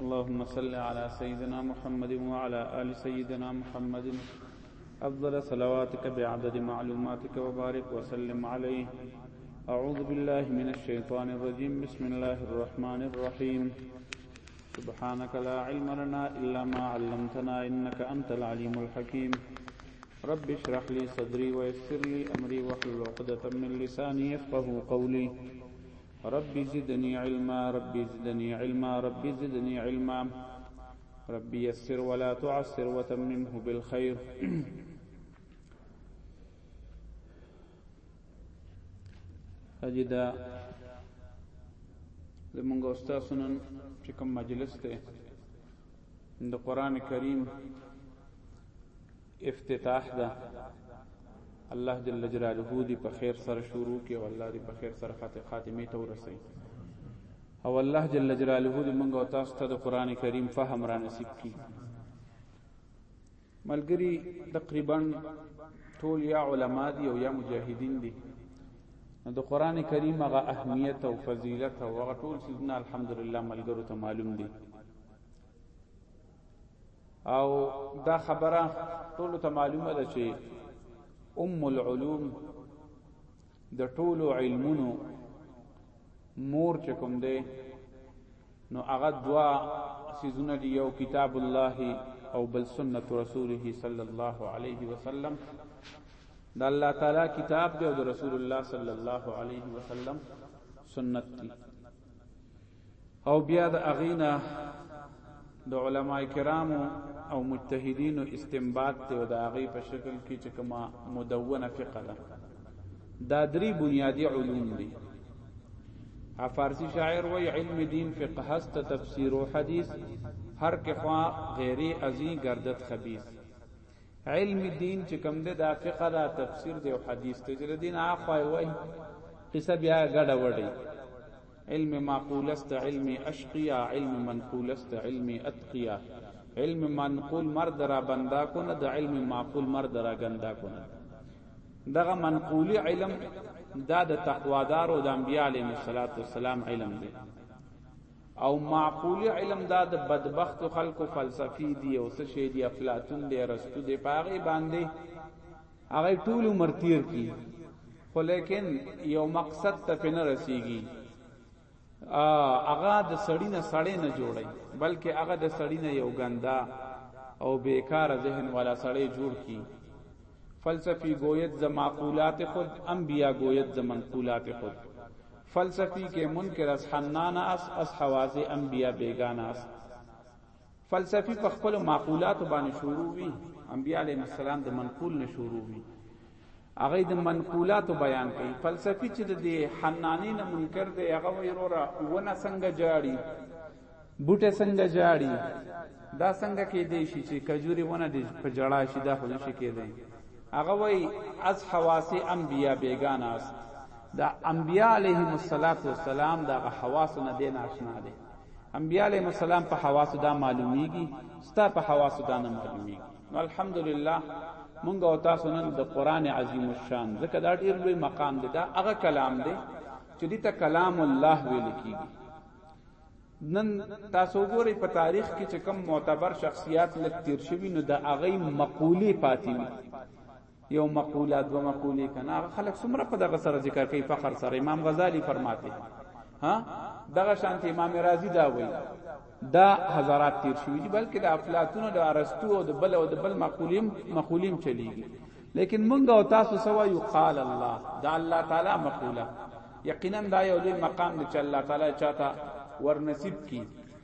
اللهم صل على سيدنا محمد وعلى آل سيدنا محمد أفضل صلواتك بعدد معلوماتك وبارك وسلم عليه أعوذ بالله من الشيطان الرجيم بسم الله الرحمن الرحيم سبحانك لا علم لنا إلا ما علمتنا إنك أنت العليم الحكيم رب اشرح لي صدري ويسر لي امري واحلل عقدة من لساني يفقهوا قولي رب زدني علما رب زدني علما رب زدني علما رب يسر ولا تعسر وتممه بالخير اجي دا زمونږ استاد سنن چې کوم مجلس ته د قران کریم افتتاح ده الله جل جلاله دې په خیر سره شروع کړي او الله دې په خیر سره خاتمه ته ورسوي او الله جل جلاله دې موږ او تاسو ته د قران کریم فهم را نصیب کړي ملګری تقریبا ټول یا علما دي او یا مجاهدین دي نو د قران کریم هغه اهمیت او فضیلت او هغه ټول سیدنا الحمدلله ملګرو ته معلوم دي او دا خبره ټول ته معلومه ده چې ام العلوم د ټولو علمونو مور چې کوم دی نو هغه دوا سيزونه دی یو کتاب الله او بل سنت رسوله صلی الله علیه وسلم د الله تعالی کتاب دی او د رسول الله صلی الله علیه وسلم سنت دی او بیا د اغینا د علما کرامو او مجتهدینو استنباط ته او د هغه په شکل کې چې کما مدونه فقه ده دا درې بنیادی علوم دي فارسی شاعر وی علم دین فقه هست تفسیر و حدیث هر که خوا غیری ازی گردت خبیث علم دین چې کوم ده دا فقه دا تفسیر دی او حدیث ته چې دین اخوای وای قصه بیا ګډه وډی علم معقول است علم اشقیا علم منقول است علم اتقیا علم منقول مرد را بندا کند علم معقول مرد را گندا کند دغه منقولی علم دا د تقوادار او د انبیاء علیهم الصلاۃ والسلام علم دی او معقولی علم دا د بدبخت خلکو فلسفی دی او څه شی دی افلاطون دی ارسطو دی پاغه باندې هغه ټول عمر تیر کی خو لیکن یو مقصد ته پنه رسیږي هغه د سړی نه سړی نه جوړي بلکې هغه د سړی نه یو ګندا او بیکاره ذهن والا سړی جوړ کی فلسفی گوید ز معقولات خود انبیا گوید ز منقولات خود فلسفی کې منکر اس حنان اس اس حواز انبیا بیگانه است فلسفی په خپل معقولات باندې شروع وی انبیاء علیهم السلام د منقول نه شروع وی هغه د منقولات بیان کوي فلسفي چې د حنانی نه منکر دی هغه وروره ونه څنګه جاړي بوټه څنګه جاړي دا څنګه کې دی شي چې کجوري ونه د پجړا شي دا خو نشي کېدی هغه وای از حواس انبیا بیگانه است دا انبیا علیهم الصلاۃ والسلام دا حواس نه دین آشنا دي انبیاء علیهم السلام په حواسو دا معلومیږي ستا په حواسو دا نه معلومیږي نو الحمدلله مونږ او تاسو نن د قران عظیم الشان ځکه دا ډیر لوی مقام دی دا هغه کلام دی چې دې ته کلام الله ویل کیږي نن تاسو ګورئ په تاریخ کې چې کم معتبر شخصیات لکتیر شوی نو د هغه مقوله پاتې یو مقوله دو مقوله کنا خلق سمره په دغه سره ذکر کوي فخر سره امام غزالی فرماته ها دغه شانت امام رازی دا وایي دا حضرات تیر شوی دي بلکې د افلاطون د ارسطو او د بل او د بل مقولیم مقولیم چلیږي لیکن مونږ او تاسو سوا یو قال الله دا الله تعالی مقوله یقینا دا یو لوی مقام دی چې الله تعالی چاته ورنصیب کی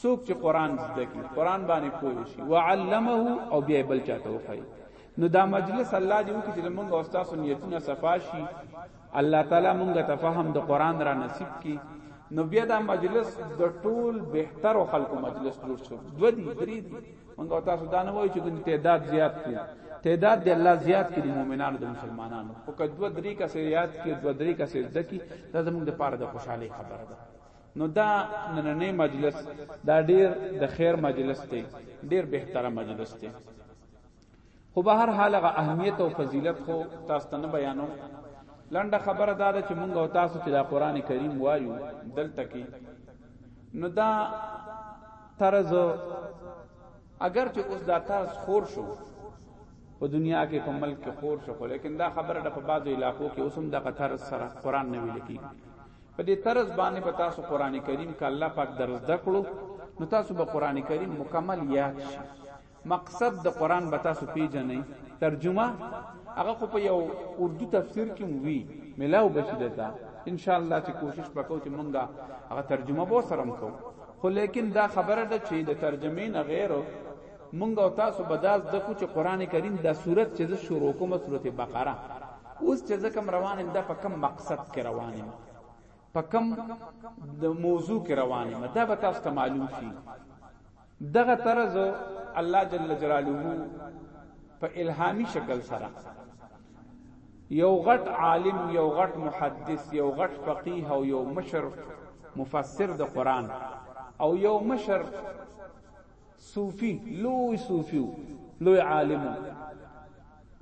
څوک چې قران زده کی قران باندې پوه شي وعلمه او بیا بل چاته وخی نو دا مجلس الله دې وکړي چې موږ او تاسو نیتونه صفا شي الله تعالی موږ ته فهم د قران را نصیب کړي نو بیا دا مجلس د ټول بهتر او خلکو مجلس جوړ شو دو دي درې دي موږ او تاسو دا نه وایو چې ګنې تعداد زیات کړي تعداد دی الله زیات کړي مؤمنانو د مسلمانانو او کدو درې کا سیات کې دو درې کا سیات دکی دا زموږ د پاره د خوشحالي خبره ده نو دا نننې مجلس دا ډیر د خیر مجلس دی ډیر بهتره مجلس دی خو به هر حال غ اهمیت او فضیلت خو تاسو ته نه بیانوم لنډه خبره دا ده چې مونږ او تاسو چې دا قران کریم وایو دلته کې نو دا طرز اگر چې اوس دا طرز خور شو په دنیا کې په ملک کې خور شو لیکن دا خبره د په بعضو علاقو کې اوسم د قطر سره قران نه ویل کیږي په دې طرز باندې به تاسو قران کریم ک الله پاک درزده کړو نو تاسو به قران کریم مکمل یاد شي مقصد د قران به تاسو پیژنئ ترجمه هغه خو په یو اردو تفسیر کې وی ملاو بشی دتا ان شاء الله چې کوشش وکاو چې مونږه هغه ترجمه به سره وکاو خو لیکن دا خبره ده چې د ترجمې نه غیر مونږ او تاسو به دا زده کو چې قران کریم دا سورت چې زه شروع کوم سورت بقره اوس چې زه کوم روانم دا په کوم مقصد کې روانم په کوم د موضوع کې روانم دا به تاسو ته معلوم شي دغه طرز الله جل جلاله په الهامي شکل سره یو غټ عالم یو غټ محدث یو غټ فقيه او یو مشر مفسر د قران او یو مشر صوفي لوی صوفي لوی عالم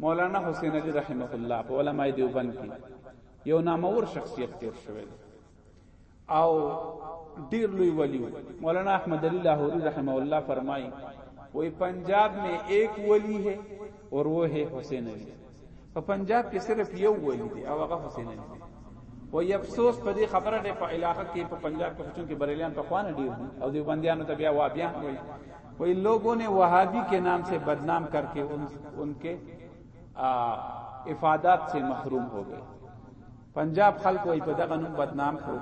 مولانا حسین علی رحمه الله په علماء دیوبند کې یو نامور شخصیت تیر شوی او ډیر لوی ولی مولانا احمد علی لاہوری رحمه الله فرمایي وې پنجاب میں ایک ولی ہے اور وہ ہے حسین علی په پنجاب کې صرف یو ولی دی او هغه حسین علي دی و افسوس په دې خبره ده په علاقې کې په پنجاب کې چون کې بریلیان په خوانه ډیر دي او دې بندیانو ته بیا وا بیا وایي وای لوګو نے وهابي کې نام سے بدنام کر کے ان ان کے افادات سے محروم ہو گئے پنجاب خلق وای په دغه نوم بدنام شو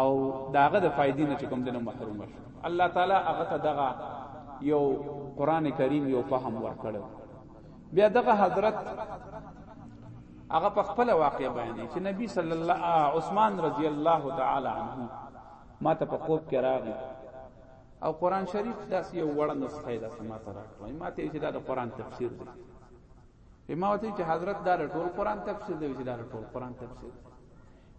او داغه د فائدې نه کوم دنه محروم شو الله تعالی هغه ته دغه یو قران کریم یو فهم ورکړو بیا دغه حضرت هغه په خپل واقع بیانې چې نبی صلی الله عثمان رضی الله تعالی عنہ ما ته په خوب کې راغی او قران شریف داسې یو وړه نسخه ده سم ته راکړم ما ته چې دا د قران تفسیر دی ما ته چې حضرت دا ټول قران تفسیر دی چې دا ټول قران تفسیر دی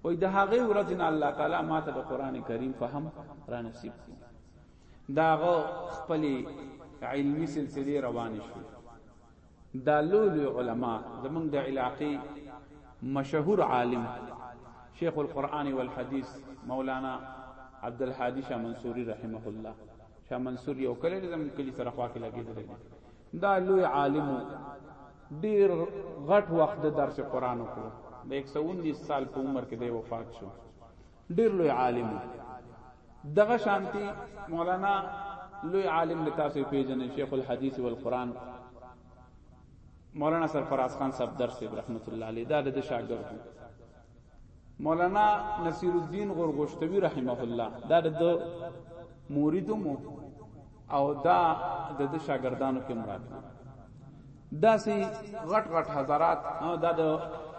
وای د هغه ورځ نه الله تعالی ما ته د قران کریم فهم را نصیب کړي داغه خپل علمی سلسله روان شو دا لولو علما زمونږ د علاقې مشهور عالم شیخ القرآن والحدیث مولانا عبد الهادی شاه منصوری رحمه الله شاه منصور یو کله زم کلی سره خوا کې لګیدل دا لوی عالم ډیر غټ وخت د درس قرآن وکړو د 119 سال په عمر کې دی وفات شو ډیر لوی عالم دغه شانتی مولانا لوی عالم د تاسو پیژنې شیخ الحدیث والقران مولانا سرفراز خان صاحب درس رحمت الله علیه دا د شاګرد مولانا نصیر الدین غرغشتوی رحمه الله دا د مریدو مو او دا د د شاګردانو کې مراد دا سي غټ غټ حضرات او دا د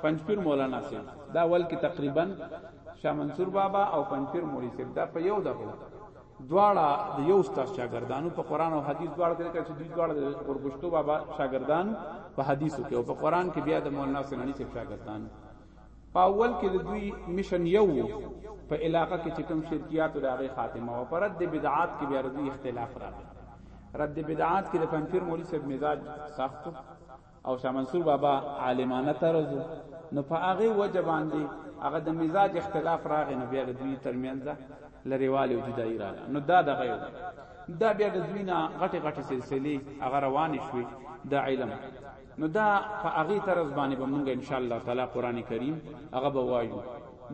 پنځپیر مولانا سي دا ول کې تقریبا شاه منصور بابا او پنځپیر مولوی سي دا په یو دغه دواړه د یو استاد شاګردانو په قران او حدیث دواړه کې کړي چې دوی دواړه د ورګشتو بابا شاګردان په حدیثو کې او په قران کې بیا د مولانا سنانی سي شاګردان په اول کې د دوی مشن یو په علاقه کې چې کوم شرکیات او دغه خاتمه او پرد د بدعات کې بیا دوی اختلاف راغی رد بدعات کې د پنځیر مولوی صاحب مزاج سخت او شاه منصور بابا عالمانه طرز نو په هغه وجه باندې هغه د مزاج اختلاف راغی نو بیا د دوی ترمنځ لریوالي او جدایي راغله نو دا دغه یو دا بیا د دوی نه غټي غټي سلسله هغه روانې شوې د علم نو دا په هغه طرز باندې به مونږ ان شاء الله تعالی قران کریم هغه به وایو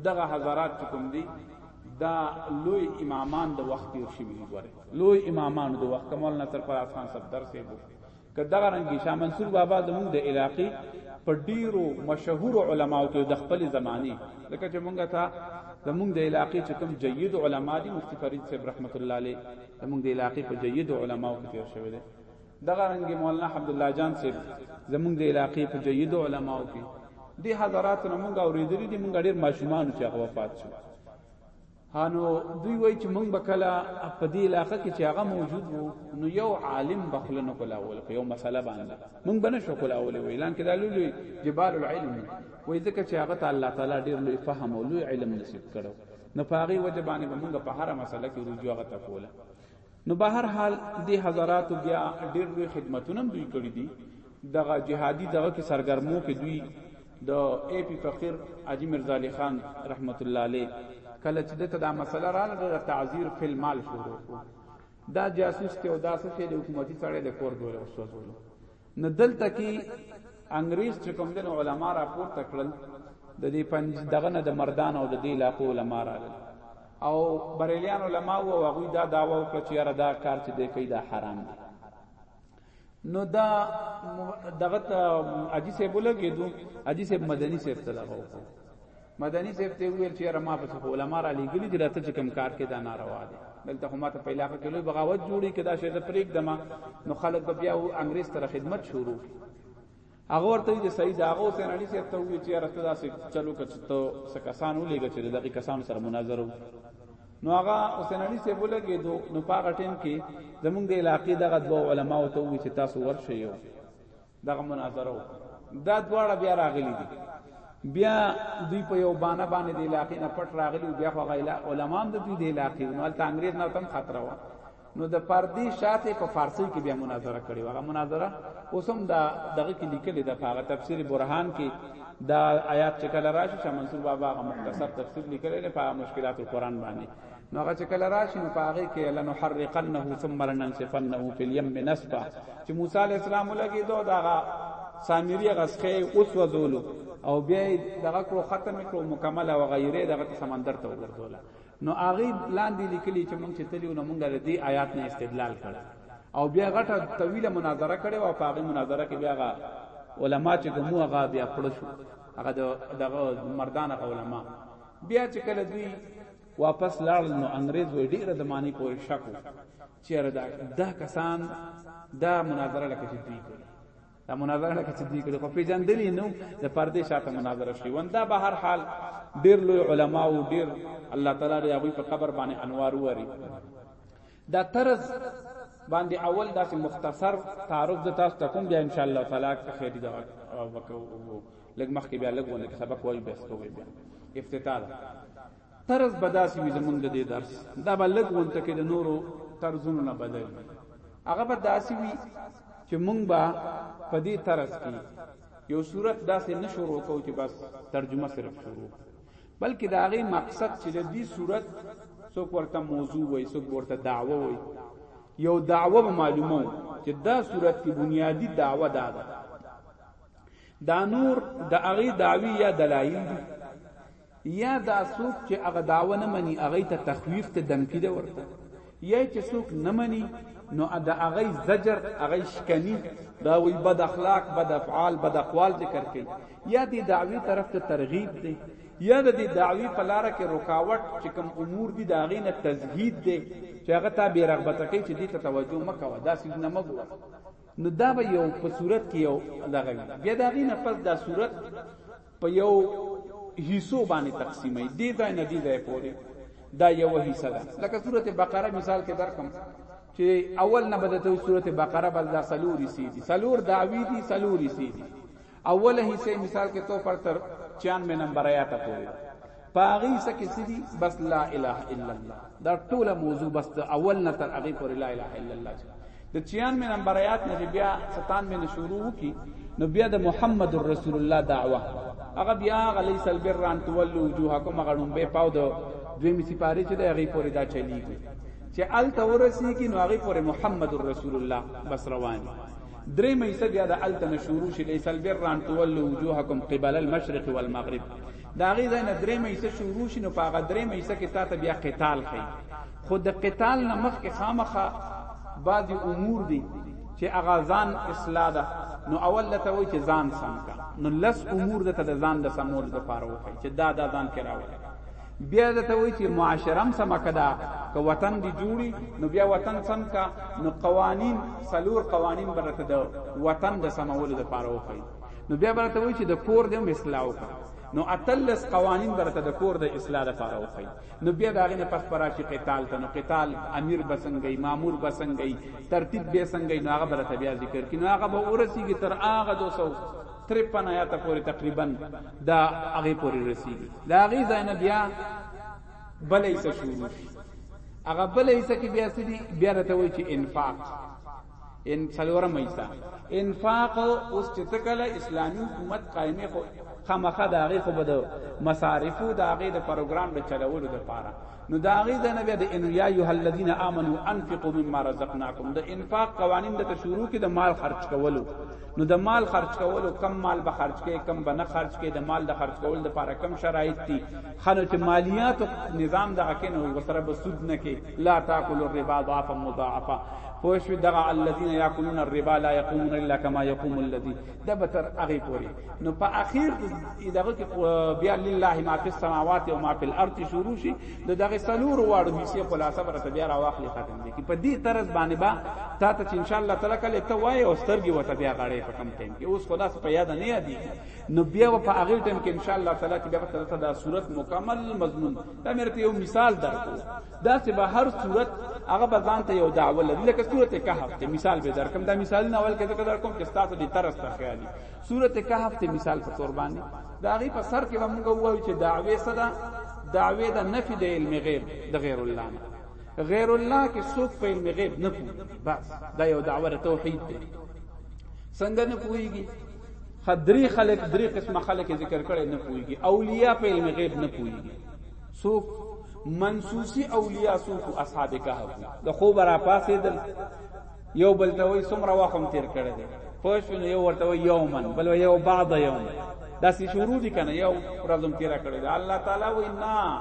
دغه حضرات چې کوم دي دا لوی امامان د وخت تیر شي وی غره لوی امامان د وخت کمال نصر پر اسمان سب درس یې وو کداغه رنګ شاه منصور بابا زموږ د علاقې په ډیرو مشهور علماو کې د خپل زماني لکه چې مونږه تا زمونږ د علاقې چې کوم جید علما دي مفتی فرید صاحب رحمت الله علیه زمونږ د علاقې په جید علماو کې تیر شوی دی دغه رنګ مولانا عبدالله جان صاحب زمونږ د علاقې په جید علماو کې دی حضرات نه مونږ اوریدلې دي مونږ ډیر ماشومان چې هغه وفات شو هانو دوی وای چې مونږ بکلا په دې علاقې کې چې هغه موجود وو نو یو عالم بخلنه کولا ول په یو مسله باندې مونږ بنه شو کولا ول اعلان کې دالو لوی جبال العلم وای ځکه چې هغه تعالی تعالی ډیر لوی فهم او لوی علم نصیب کړو نو په هغه وجه باندې مونږ په هر مسله کې رجوع غته کوله نو بهر حال دې حضراتو بیا ډیر لوی خدمتونه هم دوی کړی دي دغه جهادي دغه کې سرګرمو کې دوی د ای پی فقیر حاجی مرزا علی خان رحمت الله علیه کله چې دته دا مسله رااله د تعذیر فل مال شروع کو دا جاسوس ته او دا څه چې د حکومتي سړی د کور دوله وسوځولو نه دلته کې انګريز چې کوم دین علما راپور تکړل د دې پنځ دغه نه د مردان او د دې علاقو علما راغل او بریلیان علما وو هغه دا داوا وکړه چې یاره دا کار چې دی کوي دا حرام دی نو دا دغه اجي سه بولګې دو اجي سه مدني سه تلغه وکړه مدني صاحب ته ویل چې رما په څه علماء را لګلی چې راته چې کم کار کې دا ناروا دي دلته خو ماته په علاقې کې لوی بغاوت جوړی کدا شه زه پریک دما نو خلک به بیا انګريز سره خدمت شروع کی هغه ورته د سید هغه حسین علي صاحب ته وی چې راته داسې چلو کچ ته سکسان ولېګ چې دغه کسان سره مناظره نو هغه حسین علي صاحب ولګې دو نو پاغه ټیم کې زمونږ د علاقې دغه دوه علما او ته وی چې تاسو ورشه یو دغه مناظره دا دواړه بیا راغلي دي بیا دوی په یو بانه باندې د علاقې نه پټ راغلي بیا خو غیلا علما هم د دوی د علاقې نو هلته انګريز نه تم خطر و نو د پردي شاته په فارسی کې بیا مناظره کړي وغه مناظره اوسم دا دغه کې لیکل د هغه تفسیر برهان کې دا آیات چې کله راشي شاه منصور بابا هغه مختصر تفسیر لیکل نه په مشکلات القرآن باندې نو هغه چې کله راشي نو پاغه کې لنحرقنه ثم لننسفنه في اليم نسفا چې موسی عليه السلام لګي دوه دغه سامری غسخه اوس وزولو او بیا دغه کړو ختم کړو مکمل او غیره دغه سمندر ته وګرځول نو هغه لاندې لیکلي چې مونږ چې تلیو نو مونږ د دې آیات نه استدلال کړ او بیا غټه طویله مناظره کړي او په هغه مناظره کې بیا علماء چې کومه هغه بیا پړ شو هغه دغه مردان علماء بیا چې کله دوی واپس لاړل نو انګريز وې ډیره د معنی په شکو چیرې دا دا کسان دا مناظره لکه چې دوی کوي دا مناظره لکه چې دوی کوي خو پیجندلې نو د پردې شاته مناظره شي وندا به هر حال ډیر لوی علما او ډیر الله تعالی دې هغه په قبر باندې انوار ووري دا طرز باندې اول داسې مختصر تعارف د تاسو ته کوم بیا ان شاء الله تعالی که خیر دا وکړو لګ مخ کې بیا لګ ونه سبق وایي بس کوي بیا افتتاح طرز بداسي وي زمونږ د درس دا به لګ ونته کې د نورو طرزونو نه بدل هغه به داسي وي چې مونږ به په دې طرز کې یو صورت داسې نشورو کو چې بس ترجمه صرف شروع بلکې دا غي مقصد چې د دې صورت څوک ورته موضوع وای څوک ورته دعوه وای یو دعوه معلومو چې دا صورت کې بنیادی دعوه دا ده دا نور د هغه دعوی یا دلایل دي یا دا څوک چې هغه دعوه نه مني هغه ته تخویف ته دمکی ده ورته یی چې څوک نه مني نو د هغه زجر هغه شکنی دا وی بد اخلاق بد افعال بد اقوال ذکر کړي یا دی دعوی طرف ته ترغیب دی یا د دې دعوی په لار کې رکاوټ چې کوم امور دي دا غینه تزهید دی چې هغه ته بیرغبت کوي چې دې ته توجه مکوه دا سیز نه مګوه نو دا به یو په صورت کې یو دغه بیا دا غینه پس دا صورت په یو حصو باندې تقسیمې دی دا نه دی ځای پوري دا یو حصہ ده لکه سورته بقره مثال کې درکم چې اول نه بدته سورته بقره بل دا سلوري سي دي سلور داوی دي سلوري سي دي اوله حصہ مثال کې تو پر تر 96 نمبر آیات پورې پاغي سکه سدي بس لا اله الا الله دا ټوله موضوع بس اول نه تر هغه پورې لا اله الا الله د 96 نمبر آیات نه بیا 97 نه شروع کی نو بیا د محمد رسول الله دعوه هغه بیا غلی سل بر ان تولوا وجوهکم غړم به پاو دو دوی می سپاره چې د هغه پورې دا چلیږي چې ال تورسی کی نو هغه پورې محمد رسول الله بس روان دريمه حصه بیا د الته نه شروع شي ليس البر ان تولوا وجوهکم قبل المشرق والمغرب دا غي ځای نه دريمه حصه شروع شي نو په هغه دريمه حصه کې تاسو بیا قتال خي خود د قتال نه مخ کې خامخه بعضی امور دي چې اغا ځان اصلاح ده نو اول لته وای چې ځان سم کا نو لس امور د ته ځان د سمول د پاره وای چې دا دا ځان کې راوړي بیا د ته وی چې معاشره هم سم کدا که وطن دی جوړي نو بیا وطن سم کا نو قوانین سلور قوانین برته د وطن د سمولو د پاره وکړي نو بیا برته وی چې د کور د اصلاح وکړي نو اتلس قوانین برته د کور د اصلاح لپاره وخی نو بیا دا غینه پس پر راشي قتال ته نو قتال امیر بسنګي مامور بسنګي ترتیب بسنګي نو هغه برته بیا ذکر کینو هغه به ورسیږي تر هغه 200 ترپن آیات پورې تقریبا دا هغه پورې رسیدي دا هغه ځای نه بیا بلې څه شروع شي هغه بلې څه کې بیا سړي بیا راته وایي چې انفاق ان څلورم ایسا انفاق اوس چې تکله اسلامي حکومت قائمه خو خامخا دا هغه خو بده مصارفو دا هغه د پروګرام د چلولو لپاره نو دا غي د نبی د ان یا ایه الذین آمنو انفقوا مما رزقناکم د انفاق قوانین د شروع کې د مال خرج کولو نو د مال خرج کولو کم مال به خرج کې کم به نه خرج کې د مال د خرج کول د لپاره کم شرایط دي خنو چې مالیات نظام دغه کې نو وسره به سود نه کې لا تاکلوا الربا ضعفا مضاعفا پوښوی دغه الذين ياكلون الربا لا يقومون الا كما يقوم الذي د بتر هغه پوری نو په اخیر دغه کې بیا لله ما فی السماوات و ما فی الارض شروع شي د دغه سلور واړو حصے خلاصه برته بیا راوخلی ختم دي په دې طرز باندې با تا ته ان شاء الله تعالی کله ته وای او سترګي وته بیا غړې په کم ټیم کې اوس خلاص په یاد نه یادي نو بیا په هغه ټیم کې ان شاء الله تعالی بیا ته دا صورت مکمل مضمون دا مې ته یو مثال درکو داسې به هر صورت هغه به ځان ته یو دعوه لري لکه سورته کهف ته مثال به درکم دا مثال نه اول کې ذکر درکوم چې تاسو دې ترس ته خیالي سورته کهف ته مثال په تور باندې دا غي په سر کې به موږ وایو چې دعوه صدا دعوه د نفي د علم غیب د غیر الله نه غیر الله کې څوک په علم غیب نه پوي بس دا یو دعوه د توحید دی څنګه نه پويږي خدري خلق درې قسمه خلق ذکر کړي نه پويږي اولیاء په علم غیب نه پويږي څوک منسوسی اولیاء څوک اصحاب کهف د خوب را پاسېدل یو بل ته وای څومره وخت هم تیر کړی دی پوه شو نو یو ورته وای یومن بل وای یو بعد یوم داسې شروع دي کنه یو ورځ هم تیر کړی دی الله تعالی وای نه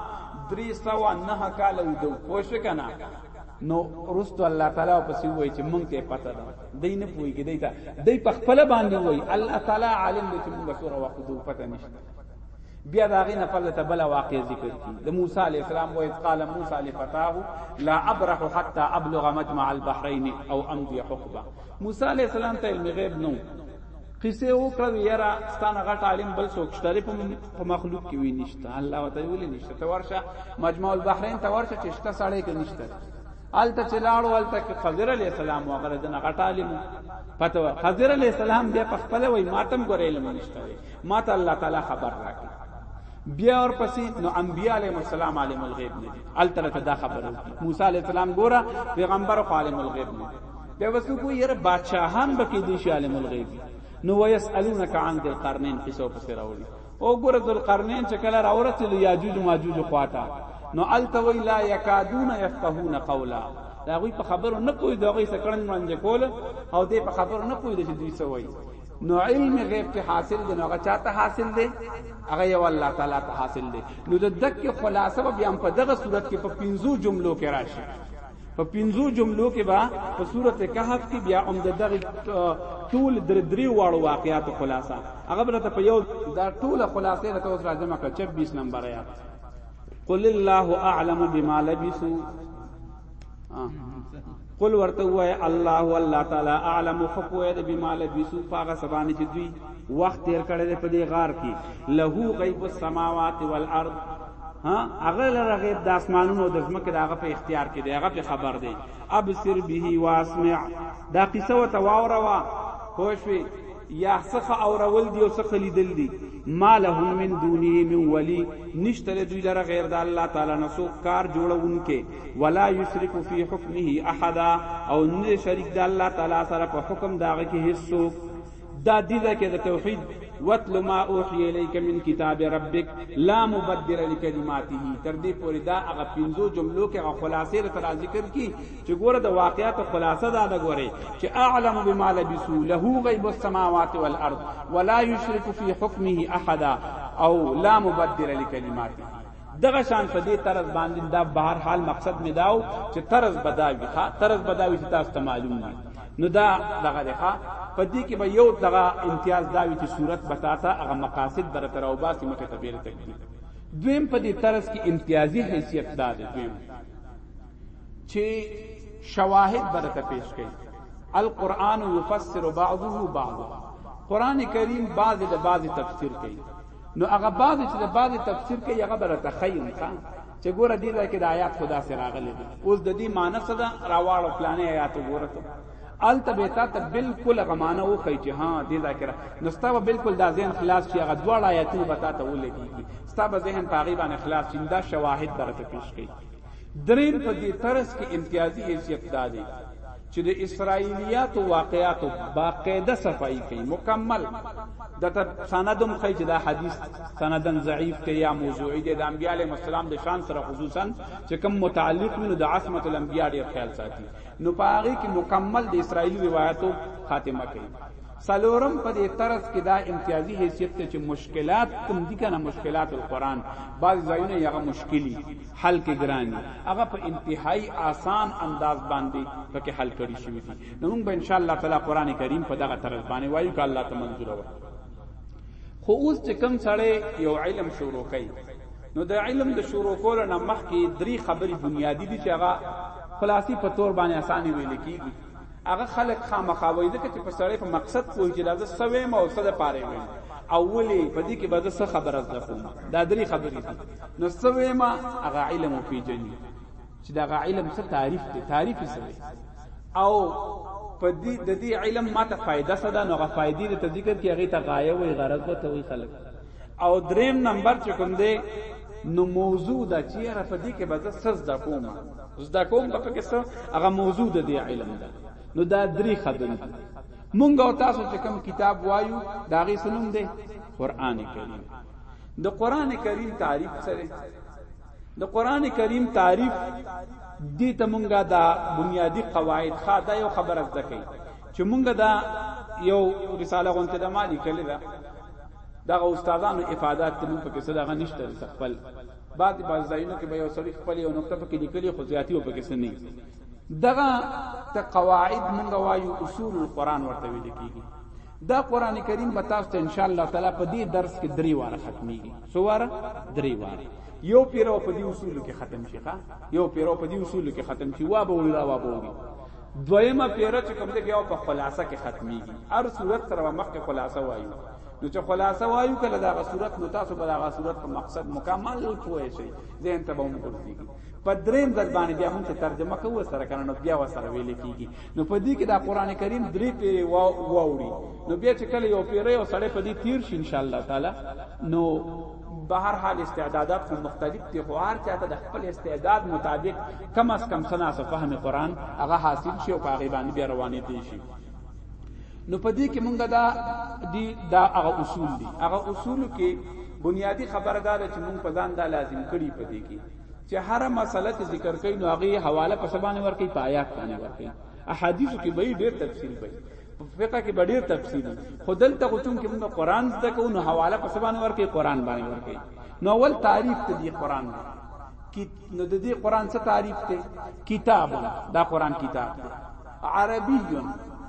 درې سوه نهه کاله ودو پوه شو که نه نو رستو الله تعالی پسې وای چې مونږ ته پته ده دای نه پوهیږي دای ته دای په خپل باندې وای الله تعالی عالم دی چې مونږ سره وخت دوه پته نشته بیا دا غي نه پله ته بل واقع ذکر کی د موسی علی السلام و قال موسی لفتاه لا ابرح حتى ابلغ مجمع البحرين او امضي حقبه موسی علی السلام ته علم غیب نو قصه وکړه یرا ستانه غټ عالم بل څوک شته په مخلوق کې وی نشته الله وته ویل نشته ته ورشه مجمع البحرین ته ورشه چې شته سړی کې نشته الته چلاړو الته کې خضر علی السلام وغره دنا غټ عالم پته خضر علی السلام بیا په خپل وای ماتم ګورې علم نشته ماته الله تعالی خبر راکړي بیا اور پسې نو انبیاء علیهم السلام عالم الغیب نه دي التله ته دا خبره موسی علیه السلام ګوره پیغمبر خو عالم الغیب نه دي بیا وسو کو یره بادشاہان بکې دي شي عالم الغیب نو ويسالونک عن ذل قرنین قصو پسې راوړي او ګوره ذل قرنین چې کله راورته یاجوج ماجوج خواته نو التوی لا یکادون یفقهون قولا دا غوی په خبرو نه پوی دا غوی سکړن منځ کول او دې په خبرو نه پوی د دوی سوی نو علم غیب چې حاصل دی نو هغه چاته حاصل دی هغه یو الله تعالی ته حاصل دی نو د دک خلاصه به بیا په دغه صورت کې په پنځو جملو کې راشي په پنځو جملو کې با په صورت کهف کې بیا هم د دغه ټول در درې واړو واقعات خلاصه هغه به ته په یو دا ټول خلاصه راته اوس راځم که 26 نمبر یا قل الله اعلم بما لبثوا قل ورته وای الله والله تعالی اعلم خپوی د بما لبسو پاغه سبانه چې دوی وخت تیر کړی په دې غار کې له غیب السماوات والارض ها هغه لره غیب د اسمانونو د زمکه د هغه په اختیار کې دی هغه په خبر دی ابصر به واسمع دا قصه وتواوروا پوښوي یا څخه اورول دی او څخه لیدل دی ما لهم من دونه من ولی نشتره دوی لره غیر د الله تعالی نه سو کار جوړونکې ولا یشرک فی حکمه احد او نه شریک د الله تعالی سره په حکم داغه کې هیڅوک دا دیده کې د توحید وتل ما اوحی الیک من کتاب ربک لا مبدل لکلماته تر دې پورې دا هغه پنځو جملو کې خلاصې را ذکر کی چې ګوره د واقعیت خلاصه دا ده ګوره چې اعلم بما لبسو له غیب السماوات والارض ولا یشرک فی حکمه احد او لا مبدل لکلماته دغه شان په دې طرز باندې دا بهر حال مقصد می داو چې طرز بداوی ښا طرز بداوی چې تاسو ته معلوم دي نو دا دغه ده ښا په دې کې به یو دغه امتیاز داوی چې صورت بتاتا هغه مقاصد برتر او باسي مکه تبیر تکلیف دویم په دې طرز کې امتیازی حیثیت دار دویم چې شواهد برته پیش کړي القرآن یفسر بعضه بعضا قرآن کریم بعض د بعض تفسیر کوي نو هغه بعض چې د بعض تفسیر کوي هغه برته خیم ښا چې ګوره دې ځای کې د آیات خدا سره راغلي دي اوس د دې معنی څه ده راواړو پلانې آیات ګوره ته الته به تا ته بالکل غمانه و خی چې ها دې ځای کې نو ستا به بالکل دا ذهن خلاص شي هغه دواړه آیاتونه به تا ته ولګي ستا به ذهن په غیبه خلاص شي دا شواهد برته پیش کوي درېیم په دې ترڅ کې امتیازي حیثیت دا دی چې د اسرائیلیاتو واقعاتو باقاعده صفائی کوي مکمل دته سندم خی چې دا حدیث سندن ضعیف ته یا موضوعی دی د انبیاء علیهم السلام د شان سره خصوصا چې کوم متعلق وینو د عصمت الانبیاء ډیر خیال ساتي نو پاره کې مکمل د اسرائیلی روایتو خاتمه کوي سلورم په دې طرز کې دا امتیازي حیثیت ته چې مشکلات کوم دي کنه مشکلات القرآن بعض ځایونه یغه مشکلی حل کې ګران دي هغه په انتهایی آسان انداز باندې پکې حل کړی شوی دي نو موږ به ان شاء الله تعالی قران کریم په دغه طرز باندې وایو ک الله ته منظور و خو اوس چې کم سړی یو علم شروع کوي نو د علم د شروع کولو نه مخکې درې خبرې بنیادی دي چې هغه خلاصي په تور باندې اساني ویل کیږي هغه خلک خامخا وای ځکه چې په سړی په مقصد پوه چې دا سوي مو او صد پاره وي اولی په دې کې به څه خبره زده کوم دا درې خبرې دي نو سوي ما هغه علم او پیجنې چې دا علم څه تعریف دی تعریف یې سوي او په دې د دې علم ماته فائدہ صدا نو غو فائدې د ذکر کې هغه ته غایه وي غرض وته وي خلک او دریم نمبر چې کوم دی نو موضوع دا چیرې په دې کې به زه سز د کوم زدا کوم په کې څه هغه موضوع د دې علم ده نو دا درې خبرې مونږ او تاسو چې کوم کتاب وایو دا غي سنوم دی قران کریم د قران کریم تعریف سره د قران کریم تعریف دې ته مونږه دا بنیادی قواعد خا دا یو خبره زده کوي چې مونږه دا یو رساله غونته د مالی کړی دا دا استادانو افادات ته موږ پکې صدقه نشته خپل بعد بعض ځایونو کې به یو سړی خپل یو نقطه پکې لیکلی خو زیاتی و پکې سنې دغه ته قواعد موږ وایو اصول القرآن ورته ویل کیږي دا قران کریم به تاسو ته ان شاء الله تعالی په دې درس کې درې واره ختميږي څو واره درې واره یو پیرو په دې اصول کې ختم شي ښا یو پیرو په دې اصول کې ختم شي وا به وی را وا به وی دویمه پیره چې کوم دی بیا په خلاصه کې ختميږي هر صورت سره مخکې خلاصه وایو نو چې خلاصه وایو کله دا صورت نو تاسو به دا صورت په مقصد مکمل پوه شئ ذهن ته به هم ورسیږي په دریم ځل باندې بیا موږ ترجمه کوو سره کنه نو بیا وسره ویل کیږي نو په دې کې دا قران کریم درې پیری واوري نو بیا چې کله یو پیری او سړی په دې تیر شي ان شاء الله تعالی نو بهر حال استعدادات خو مختلف دي خو هر چاته د خپل استعداد مطابق کم از کم سنا سو فهم قران هغه حاصل شي او هغه باندې بیا روانې دي شي نو پدې کې مونږ دا دی دا هغه اصول دي هغه اصول کې بنیادی خبره دا ده چې مونږ په ځان دا لازم کړی پدې کې چې هر مسله چې ذکر کړي نو هغه حواله په سبانه ورکې پایات باندې ورکې احادیث کې به ډېر تفصیل وي فقہ کې ډېر تفصیل خودل ته کوم کې موږ قران زده کوو نو حواله په سبانه ورکې قران باندې ورکې نو اول تعریف ته دی قران دی نو د دې قران څه تعریف ته کتاب دا قران کتاب دی عربی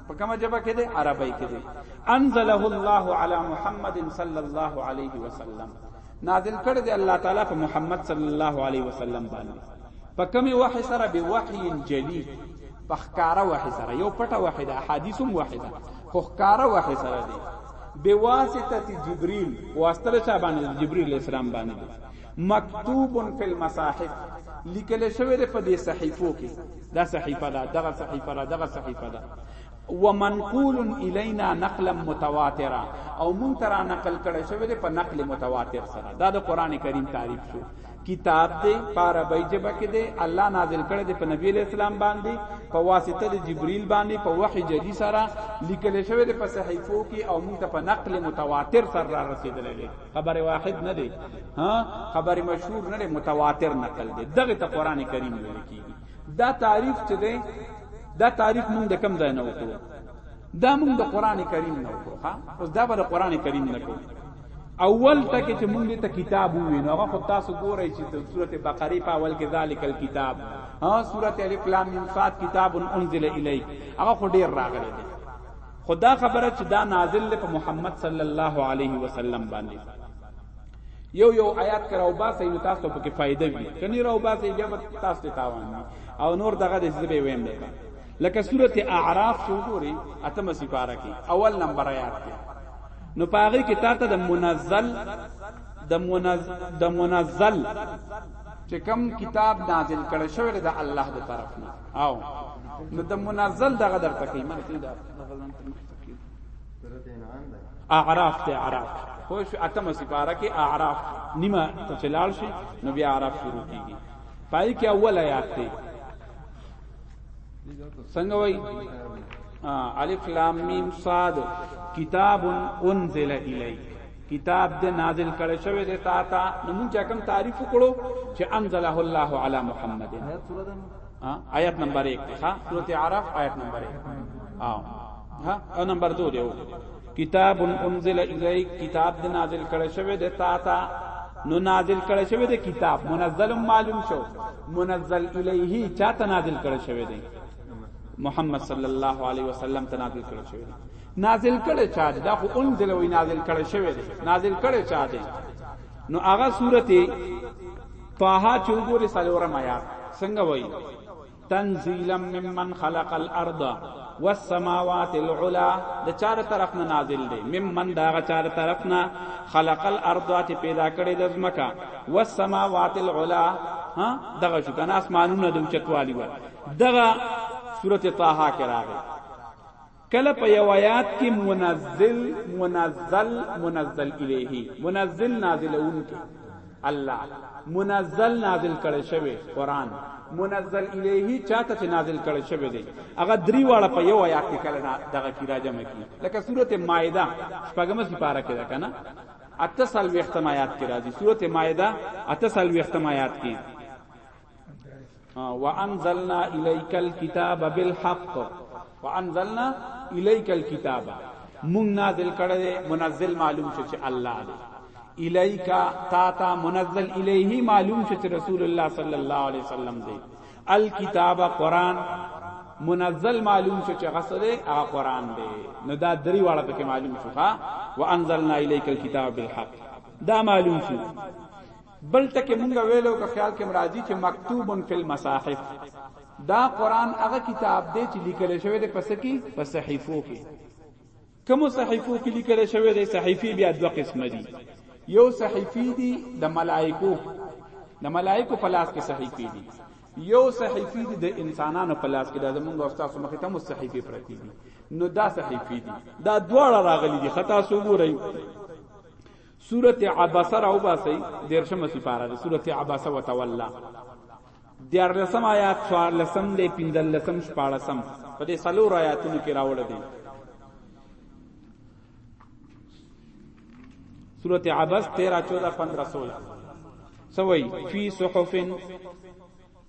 په کومه ژبه کې دی عربی کې دی انزله الله علی محمد صلی الله علیه وسلم نازل کړ دی الله تعالی په محمد صلی الله علیه وسلم باندې په کومه وحی سره به وحی جلی په ښکارا وحی سره یو پټه وحی ده احادیثم وحی ده خو ښکارا وحی سره دی بواسطه جبريل واسطه چا باندې جبريل اسلام باندې مکتوب فی المصاحف لیکل شوی دی په دې صحیفو کې دا صحیفه ده دغه صحیفه ده دغه صحیفه ده ومنقول الینا نقلا متواترا او مون ترا نقل کړه شوی دی په نقل متواتر سره دا د قران کریم تعریف شو کتاب دی پارا بیجبه کې دی الله نازل کړی دی په نبی اسلام باندې په واسطه د جبرئیل باندې په وحی جدی سره لیکل شوی دی په صحیفو کې او مون ته په نقل متواتر سره رسیدلی دی خبر واحد نه دی ها خبر مشهور نه دی متواتر نقل دی دغه ته قران کریم ویل کیږي دا تعریف چې دی دا تعریف مونږ د کم ځای نه وکړو دا مونږ د قران کریم نه وکړو ها اوس دا به د قران کریم نه کوو اول تک چې مونږ ته کتاب وې نو هغه تاسو ګورئ چې د سورته بقره په اول کې ذالک الکتاب ها سورته الف لام میم صاد کتاب انزل الیک هغه خو ډیر راغلی دی خدا خبره چې دا نازل دی په محمد صلی الله علیه وسلم باندې یو یو آیات کراو باسه نو تاسو په کې فائدہ وي کني راو باسه بیا تاسو ته تاوان او نور دغه د زبې ویم دی لکه سورته اعراف شو ګوري اتمه سپاره کې اول نمبر آیات کې نو پاغه کې تاسو د منزل د منزل د منزل چې کم کتاب نازل کړي شوی د الله د طرف نه او نو د منزل دغه درته کوي مخکې دا اعراف ته اعراف خو شو اتمه سپاره کې اعراف نیمه ته چلال شي نو بیا اعراف شروع کیږي پای کې اول آیات دی څنګه وای الف لام میم صاد کتاب انزل الیک کتاب دې نازل کړي شوی دی تا ته نو موږ کوم تعریف کړو چې انزله الله علی محمد آیت نمبر 1 ها سورۃ اعراف آیت نمبر 1 او ها نمبر 2 دیو کتاب انزل الیک کتاب د نازل کړه شوی د تا تا نو نازل کړه شوی د کتاب منزل معلوم شو منزل الیه چاته نازل کړه شوی دی محمد صلی الله علیه وسلم ته نازل کړه شوی دی نازل کړه چا دی دا خو انزل وی نازل کړه شوی دی نازل کړه چا دی نو هغه سورته طه چې وګوري سلورم آیات څنګه وایي تنزیلا ممن خلق الارض والسماوات العلا د چار طرف نه نازل دی ممن دا غ چار طرف نه خلق الارض چې پیدا کړی د زمکا والسماوات العلا ها دغه شو کنه اسمانونه د چتوالی و دغه سورته طه کې راغی کله په یو آیات کې منزل، منزل، منزل الیه، منزل نازلوونکی، الله، منزل نازل کړی شوی، قرآن، منزل الیه چاته چې نازل کړی شوی دی هغه درې واړه په یو آیات کې کله دغه کی راجمع کی لکه سورت مائده شپږمه سپاره کې ده کنه اته سلويختم آیات کې راځي سورت مائده اته سلويختم آیات کې وانزلنا الیک الكتاب بالحق وانزلنا الیک الكتاب مون نازل کړه منزل معلوم شو چې الله دی الیک تا تا منزل الیه معلوم شو چې رسول الله صلی الله علیه وسلم دی الکتاب قران منزل معلوم شو چې غسل هغه قران دی نو دا دری واړه پکې معلوم شو ها وانزلنا الیک الكتاب بالحق دا معلوم شو بل ټکی مونږ ویلو که خیال کې مرادي چې مکتوب فی المصاحف دا قران هغه کتاب دی چې لیکل شوی دی پس کې په صحیفو کې کوم صحیفو کې لیکل شوی دی صحیفي بیا دوه قسم دي یو صحیفي دي د ملائکو د ملائکو په لاس کې صحیفي دي یو صحیفي دي د انسانانو په لاس کې د زمونږ او تاسو مخې ته مو صحیفي پرتی دي نو دا صحیفي دي دا دواړه راغلي دي خطا سو ګورئ سورت عبسه را وباسئ دیرشمه سپاره ده سورت عبسه وتولا دیارلسم آیات څوارلسم دی پنځلسم شپاړسم په دې څلور آیاتونو کې راوړل دي سورت عبس 13 14 15 16 سوئی فی صحف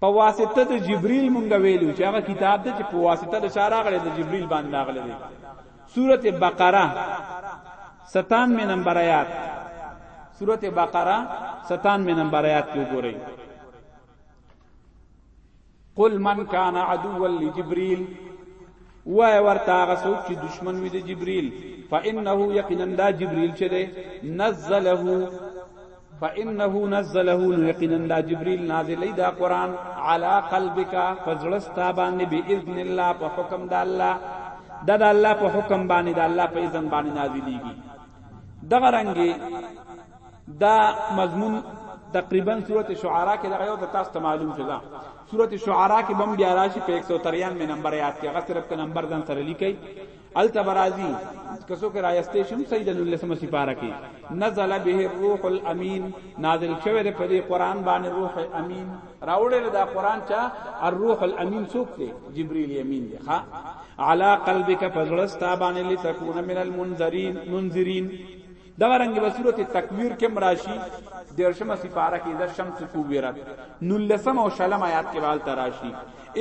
په واسطه د جبريل مونږ ویلو چې هغه کتاب دی چې په واسطه د چا راغلی د جبريل باندې راغلی دی سورته بقره 97 نمبر آیات سورته بقره 97 نمبر آیات کې وګورئ قل من كان عدوا لجبريل وای ورته هغه څوک چې دشمن وي د جبريل فانه یقینا دا جبريل چې دی نزله فانه نزله یقینا دا جبريل نازلې دا قران علی قلبک فزړستا باندې باذن الله په حکم د الله دا د الله په حکم باندې د الله په اذن باندې نازلېږي دغه رنګي دا مضمون تقریبا سورته شعرا کې دغه یو د تاسو ته معلوم شوه سورته شعرا کې بم بیا راشي په 193 نمبر آیات کې هغه صرف ک نمبر ځان سره لیکي التبرازی کسو کې رايسته شم سید اللسم سپاره کې نزل به الروح الامین نازل شوه د پدی قران باندې روح امین راوړل دا قران چا الروح الامین څوک دی جبرئیل امین دی ها علا قلبک فزړستا باندې لتكون من المنذرین منذرین دغه رنګ به صورت تکویر کې مراشی دیرشمه سپاره کې د شمس کویرت نلسم او شلم آیات کې بال تراشی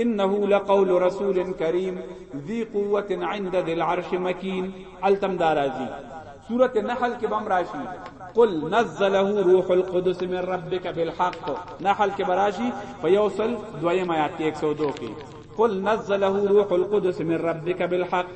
انه لقول رسول کریم ذی قوت عند ذی العرش مکین التم دارازی سورت نحل کې بم راشی قل نزله روح القدس من ربك بالحق نحل کې براشی په یوصل دویم آیات 102 کې قل نزله روح القدس من ربك بالحق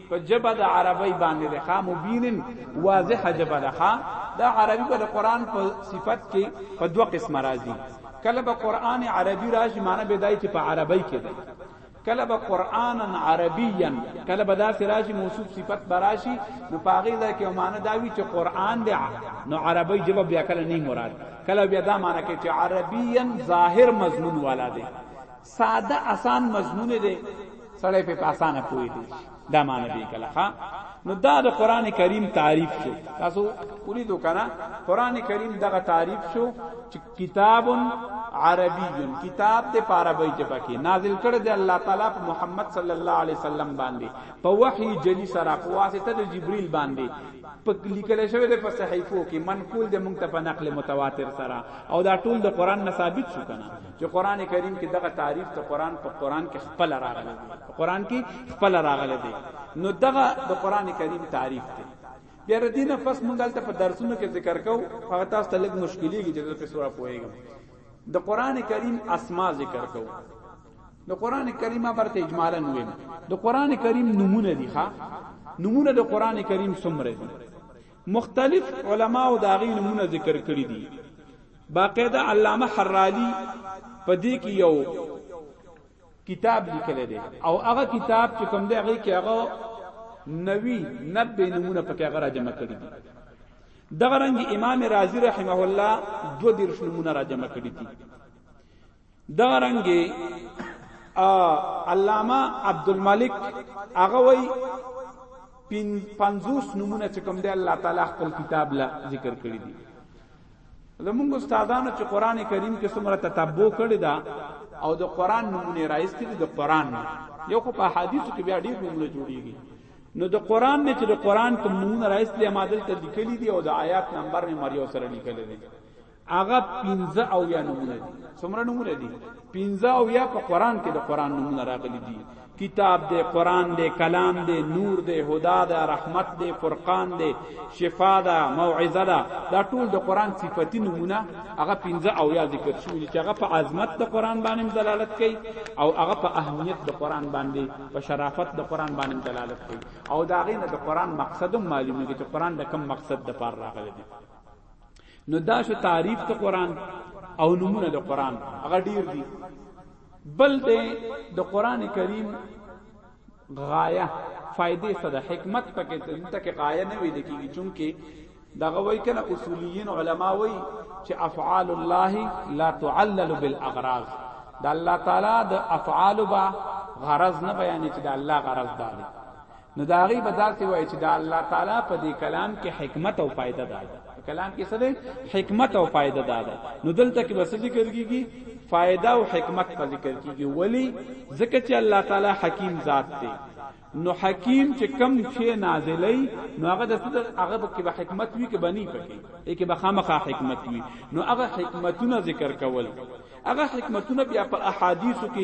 په جبه د عربی باندې د خا مبین واضح جبه ده خا دا عربی په قران په صفت کې په دوه قسم راځي کله به قران عربی راشي معنی به دای چې په عربی کې ده کله به قران عربیا کله به دا سراجی موصوف صفت براشی نو پاغی دا کې معنی دا وی چې قران دی نو عربی جواب بیا کله نه مراد کله بیا دا معنی کې چې عربیا ظاهر مضمون والا دی ساده اسان مضمون دی سړی په اسانه پوي دی دا معنی دی کله ها نو دا د قران کریم تعریف شو تاسو اولی دوکانا قران کریم دغه تعریف شو چې کتاب عربی کتاب ته عربی ژبه کې نازل کړی دی الله تعالی په محمد صلی الله علیه وسلم باندې په وحی جلی سره په واسطه د جبرئیل باندې په لیکل شوی دی په صحیفو کې منقول دی مونږ ته په نقل متواتر سره او دا ټول د قران نه ثابت شو کنه چې قران کریم کې دغه تعریف ته قران په قران کې خپل راغلی دی په قران کې خپل راغلی دی نو دغه د قران کریم تعریف دی بیا ردینه پس مونږ دلته په درسونو کې ذکر کو هغه تاسو ته لږ مشکلېږي چې په سوره پوهیږم د قران کریم اسما ذکر کو د قران کریم برته اجمالا ویم د قران کریم نمونه دي ښا نمونه د قران کریم څومره دي مختلف علما او داغي نمونه ذکر کړی دي باقاعده علامه حرالی په دې کې یو کتاب لیکل دی او هغه کتاب چې کوم دی هغه کې هغه نوی نبه نمونه پکې هغه راجم کړی دی دغه رنګ امام رازی رحمه الله دو دیرش نمونه راجم کړی دی دغه رنګي علامه عبدالملک هغه وای پین 50 نمونه چې کوم دی الله تعالی خپل کتاب لا ذکر کړی دی زمونږ استادانو چې قران کریم کې څومره تتبع کړی دا او د قران نمونه راځي د قران یو خو په حدیثو کې بیا ډیر نمونه جوړیږي نو د قران نه چې د قران کوم نمونه راځي ما دلته لیکلي دي او د آیات نمبر مې مریو سره لیکلي دي هغه 15 او یا نمونه دي څومره نمونه دي 15 او یا په قران کې د قران نمونه راغلي دي کتاب دې قران دې کلام دې نور دې هدا دې رحمت دې فرقان دې شفا دې موعظه ده دا ټول د قران صفاتی نمونه هغه 15 او یا ذکر شوی چې هغه په عظمت د قران باندې دلالت کوي او هغه په اهمیت د قران باندې په شرافت د قران باندې دلالت کوي او دا غینه د قران مقصد معلومیږي چې قران د کوم مقصد د پار راغلی دی نو دا شو تعریف ته قران او نمونه د قران هغه ډیر دي بل دې د قران کریم غایه فائدې څه ده حکمت پکې ته کې غایه نه ویل کیږي چونکه دغه وای کنه اصولیین علما وای چې افعال الله لا تعلل بالاغراض د الله تعالی د افعال با غرض نه بیانې چې د الله غرض ده نو دا غي به داسې وای چې دا الله تعالی په دې کلام کې حکمت او فائدہ ده په کلام کې څه ده حکمت او فائدہ ده نو دلته کې بس ذکر کیږي فائدہ او حکمت په ذکر کیږي ولی ځکه چې الله تعالی حکیم ذات دی نو حکیم چې کم شی نازلی نو هغه د صدر هغه به کې حکمت وی کې بنی پکې کې به خامخا حکمت وی نو هغه حکمتونه ذکر کول هغه حکمتونه بیا په احادیثو کې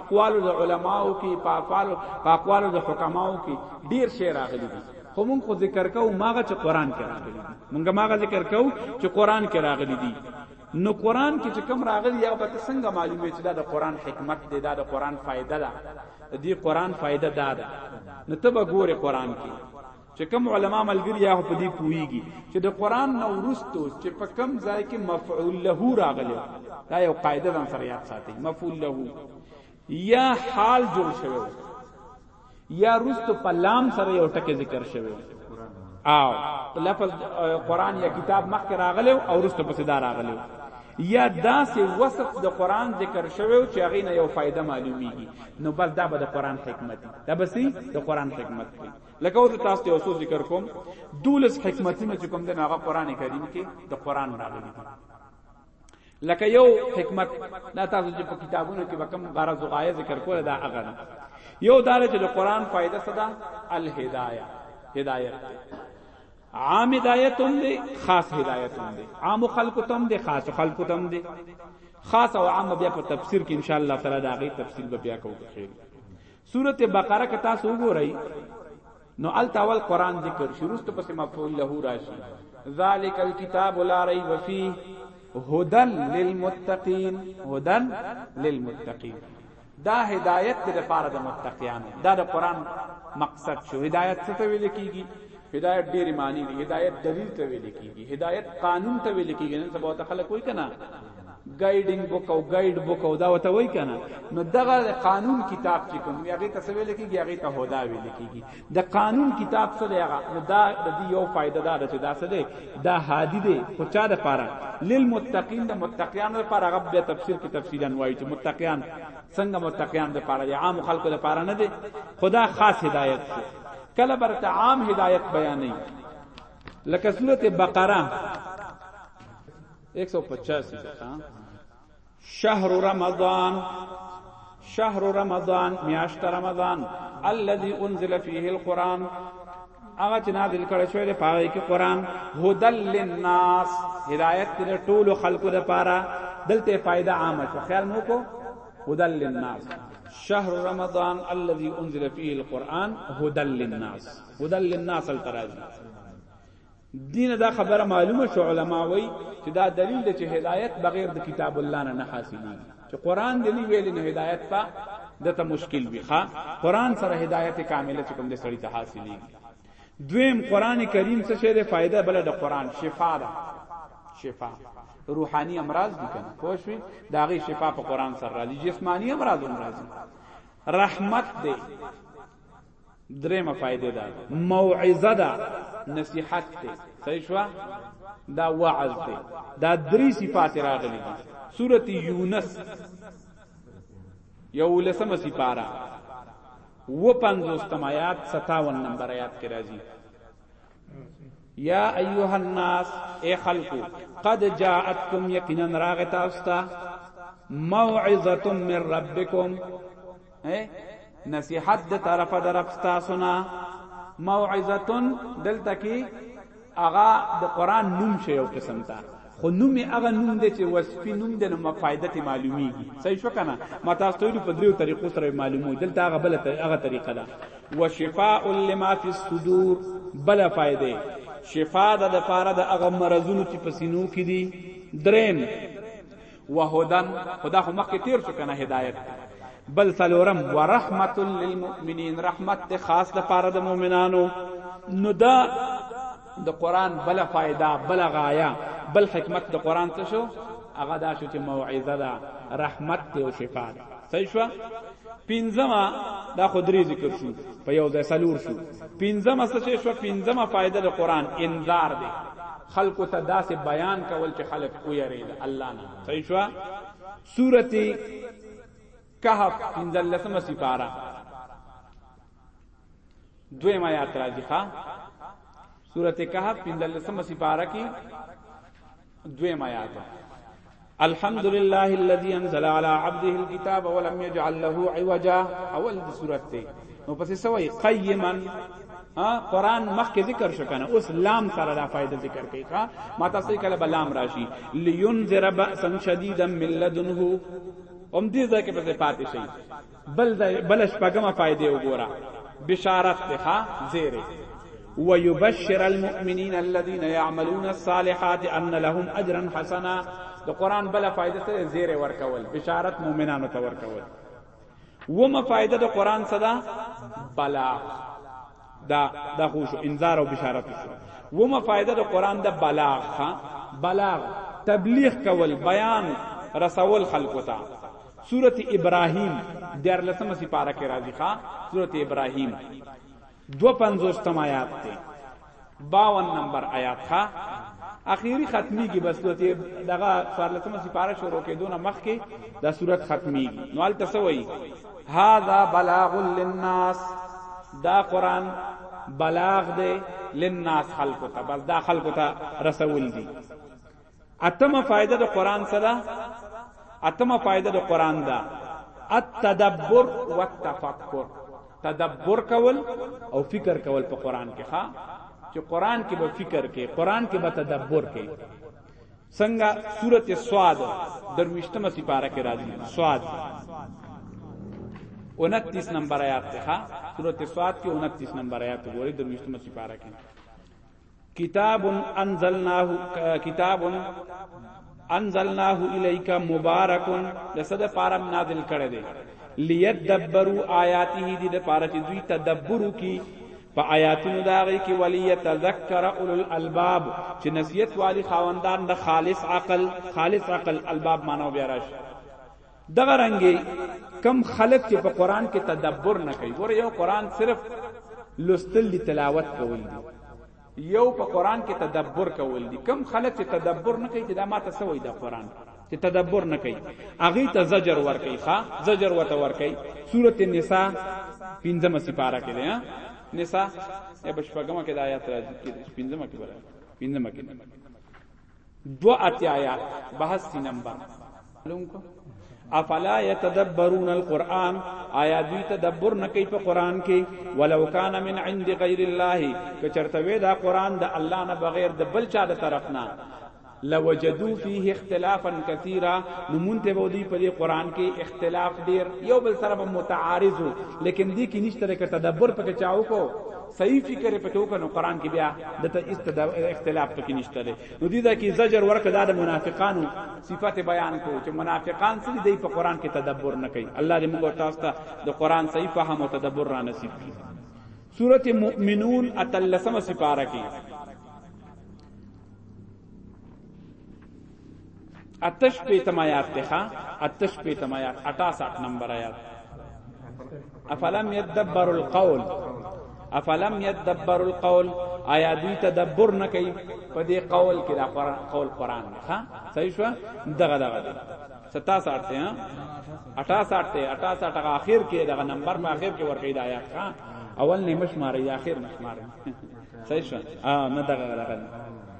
اقوال د علماو کې په افعال په اقوال د حکماو کې ډیر شی راغلي دي خو مونږ خو ذکر کوو ماغه چې قران کې راغلي دي مونږ ماغه ذکر کوو چې قران کې راغلي دي نو قران کې چې کوم راغلي هغه به څنګه معلومه چې دا د قران حکمت دی دا د قران فائدہ ده دې قران فائدہ ده نو ته به ګوره قران کې چې کوم علما ملګری هغه په دې پوهیږي چې د قران نو ورستو چې په کم ځای کې مفعول له راغلی دا یو قاعده ځان سره یاد ساتي مفعول له یا حال جوړ شوی یا رستو په لام سره یو ټکی ذکر شوی او لفظ قران یا کتاب مخکې راغلی او رستو پسې دا راغلی یا داسې وصف د قران ذکر شوی چې هغه نه یو فائدہ معلومیږي نو بس دا به د قران حکمت دا بسې د قران حکمت دی لکه اوس تاسو ته اوسو ذکر کوم دولس حکمتونه چې کوم د هغه قران کریم کې د قران راغلي دي لکه یو حکمت دا تاسو چې په کتابونو کې وکم غرض او غایه ذکر کول دا هغه نه یو دا چې د قران فائدہ صدا الهدايه هدایت عام هدایت هم دی خاص هدایت هم دی عام خلق تم دی خاص خلق تم دی خاص او عام بیا په تفسیر کې ان شاء الله تعالی دا غي تفصیل به بیا کوو خیر سورته بقره کې تاسو وګورئ نو التاول قران ذکر شروع ته پس مفعول له راشي ذالک الكتاب لا ریب فیه هدن للمتقین هدن للمتقین دا هدایت د لپاره د متقیانو دا د قران مقصد شو هدایت څه ته ویل کیږي هدایت ډیر معنی دی هدایت دلیل ته ویل کیږي هدایت قانون ته ویل کیږي نن سبا ته خلک وایي کنه ګایډینګ بوک او ګایډ بوک او دا وته وای کنه نو دغه قانون کتاب چې کوم هغه ته سوي لیکيږي هغه ته هدا وی لیکيږي د قانون کتاب سره هغه نو دا د دې یو فائدہ دار چې دا څه دی دا هادي دی خو چا د پاره للمتقین د متقیان لپاره هغه به تفسیر کې تفصیلا وایي چې متقیان څنګه متقیان د پاره دی عام خلکو د پاره نه دی خدا خاص هدایت دی کله برته عام هدایت بیانې لکه سورته بقره 185 شهر رمضان شهر رمضان میاشت رمضان الذي انزل فيه القران هغه چې نازل کړی شوی دی پاره کې قران هدل للناس هدایت د ټولو خلکو لپاره دلته فائدہ عامه شو خیال مو کو هدل للناس شهر رمضان الذي انزل فيه القران هدل للناس هدل للناس التراجي دین دا خبره معلومه شو علما وای چې دا دلیل دی چې هدایت بغیر د کتاب الله نه نه حاصلېږي چې قران دې نه ویل نه هدایت په دته مشکل وي ښا قران سره هدایت کامله چې کوم دې سړی ته حاصلېږي دویم قران کریم څه شه ده فائدہ بل د قران شفا ده شفا روحانی امراض دي کنه پوه شئ دا غي شفا په قران سره راځي جسمانی امراض هم راځي رحمت دی درېمه فائده ده موعظه ده نصيحت ته صحیح شو دا وعظ ده دا درې صفات راغلي دي سورته یونس یو لسمه سپاره و پنځوستم آیات 57 نمبر آیات کې راځي یا ایها الناس اے خلقو قد جاءتکم یقینا راغتا استا موعظه من ربکم نصیحت د طرف درب تاسو نه موعظه دلته کې اغا د قران نوم شی او قسم ته خو نوم هغه نوم دی چې وصفي نوم دی نو مفایدت معلومیږي صحیح شو کنه ما تاسو ته په دریو طریقو سره معلومو دلته هغه بل هغه طریقه ده وشفاء لما فی الصدور بل فائدې شفاء د لپاره د هغه مرزونو چې پسینو کې دي دریم وهدن خدا خو مخکې تیر شو کنه هدایت بل سلورم ورحمت للمؤمنین رحمت ته خاص د پاره د مؤمنانو نو دا د قران بل فائدہ بل غایا بل حکمت د قران څه شو هغه دا شو چې موعظه ده رحمت ته او شفاء ده صحیح شو پینځما دا خدری ذکر شو په یو ځای سلور شو پینځما څه شو پینځما فائدہ د قران انذار دی خلکو ته داسې بیان کول چې خلک ویری د الله نه صحیح شو سورته کهف پنځلسمه سپاره دویم آیات راځي ښا سورته کهف پنځلسمه سپاره کې دویم آیات الحمد لله الذي انزل على عبده الكتاب ولم يجعل له عوجا اول د صورت ته نو پسې سوې قیما قرآن مخکې ذکر شو کنه اوس لام سره دا فائدہ ذکر کوي ښا ما تاسو کله بلام راشي لینذر باسن شدیدا من لدنه هم دې ځکه په پاتې شي بل د بل شپږمه فائدې وګوره بشارت ته زیره ويبشر المؤمنين الذين يعملون الصالحات ان لهم اجرا حسنا د قران بل فائدې ته زیره ورکول بشارت مؤمنانو ته ورکول ومه فائدې د قران صدا بلاغ دا دا خو شو انذار او بشارت شو ومه فائدہ د قران د بلاغ ښا بلاغ تبلیغ کول بیان رسول خلقو ته سورت ابراهیم در لسمه سپاره کې راځي ښا سورت ابراهیم دو پنځوستم آیات ته باون نمبر آیات ښا اخیری ختمیږي بس لته دغه سوالتمه سپاره شروع کېدونه مخکې د صورت ختمیږي نو ال تسوي هاذا بلاغ للناس دا قران بلاغ دی للناس خلق ته بس دا خلق ته رسول دي اتمه فائدہ د قران څه ده اتمه فائدہ د قران ده التدبر والتفکر تدبر کول او فکر کول په قران کې ښا چې قران کې به فکر کې قران کې به تدبر کې څنګه سورته سواد درويشتمه سپاره کې راځي سواد 29 نمبر آیات ته ها سورته سواد کې 29 نمبر آیات وګورئ درويشتمه سپاره کې کتاب انزلناه کتاب انزلناه الیک مبارک لسد پارم نازل کړه دے لیدبروا آیاته دې د پاره چې دوی تدبر وکي په آیاتونو دا غي کې ولی یتذکر اول الالباب چې نصیحت والی خاوندان د خالص عقل خالص عقل الباب معنی بیا راشي دغه رنګي کم خلق چې په قران کې تدبر نه کوي ګوره یو قران صرف لستل دي تلاوت کول دي یو په قران کې تدبر کول دي کم خلق چې تدبر نه کوي چې دا ماته سوې د قران چې تدبر نه کوي اغه ته زجر ور کوي ښا زجر وته ور کوي سوره النساء پنځمه سپاره کې ده نساء یا بشپګمه کې د آیات راځي کې پنځمه کې برابر پنځمه کې دو اتیا آیات بحثی نمبر معلوم کو افلا يتدبرون القران آیا دوی تدبر نه کوي په قران کې ولو کان من عند غیر الله کچرته وې دا قران د الله نه بغیر د بل چا د طرف نه لوجدو فيه اختلافا كثيرا نمونته به دوی په دې قران کې اختلاف ډیر یو بل سره متعارض لیکن دې کې نشته تدبر پکې چاو کو صحیح فکر په کې وکړ نو قران کې بیا د ته است اختلاف پکې نشته دی نو دي دا کې زجر ورکړه دا د منافقانو صفات بیان کو چې منافقان څه دي په قران کې تدبر نه کوي الله دې موږ تاسو ته د قران صحیح فهم او تدبر را نصیب کړي سورته مؤمنون اتلسم سپاره کې اتش پیتم آیات تخا اتش پیتم آیات 68 نمبر آیات افلم یدبر القول افلم یدبر القول آیا دوی تدبر نه کوي په دې قول کې دا قرآن قول قرآن دی ها صحیح شو دغه دغه دی 67 ته ها 68 ته 68 هغه اخر کې دغه نمبر په اخر کې ورکې دا آیات ها اول نه مشمار یا اخر مشمار صحیح شو ا نه دغه دغه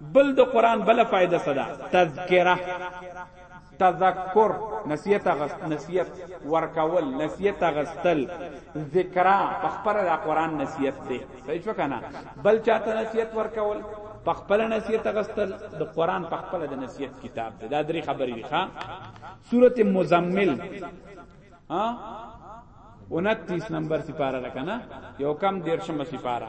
بل د قران بل فائدہ صدا تذکرہ تذکر نصیحت غست نصیحت ورکول نصیحت غستل ذکرہ پخپل د قران نصیحت دی صحیح شو کنه بل چاته نصیحت ورکول پخپل نصیحت غستل د قران پخپل د نصیحت کتاب دی دا درې خبرې دي ښا سوره مزمل ها 29 نمبر سپاره ده کنه یو کم دیرشم سپاره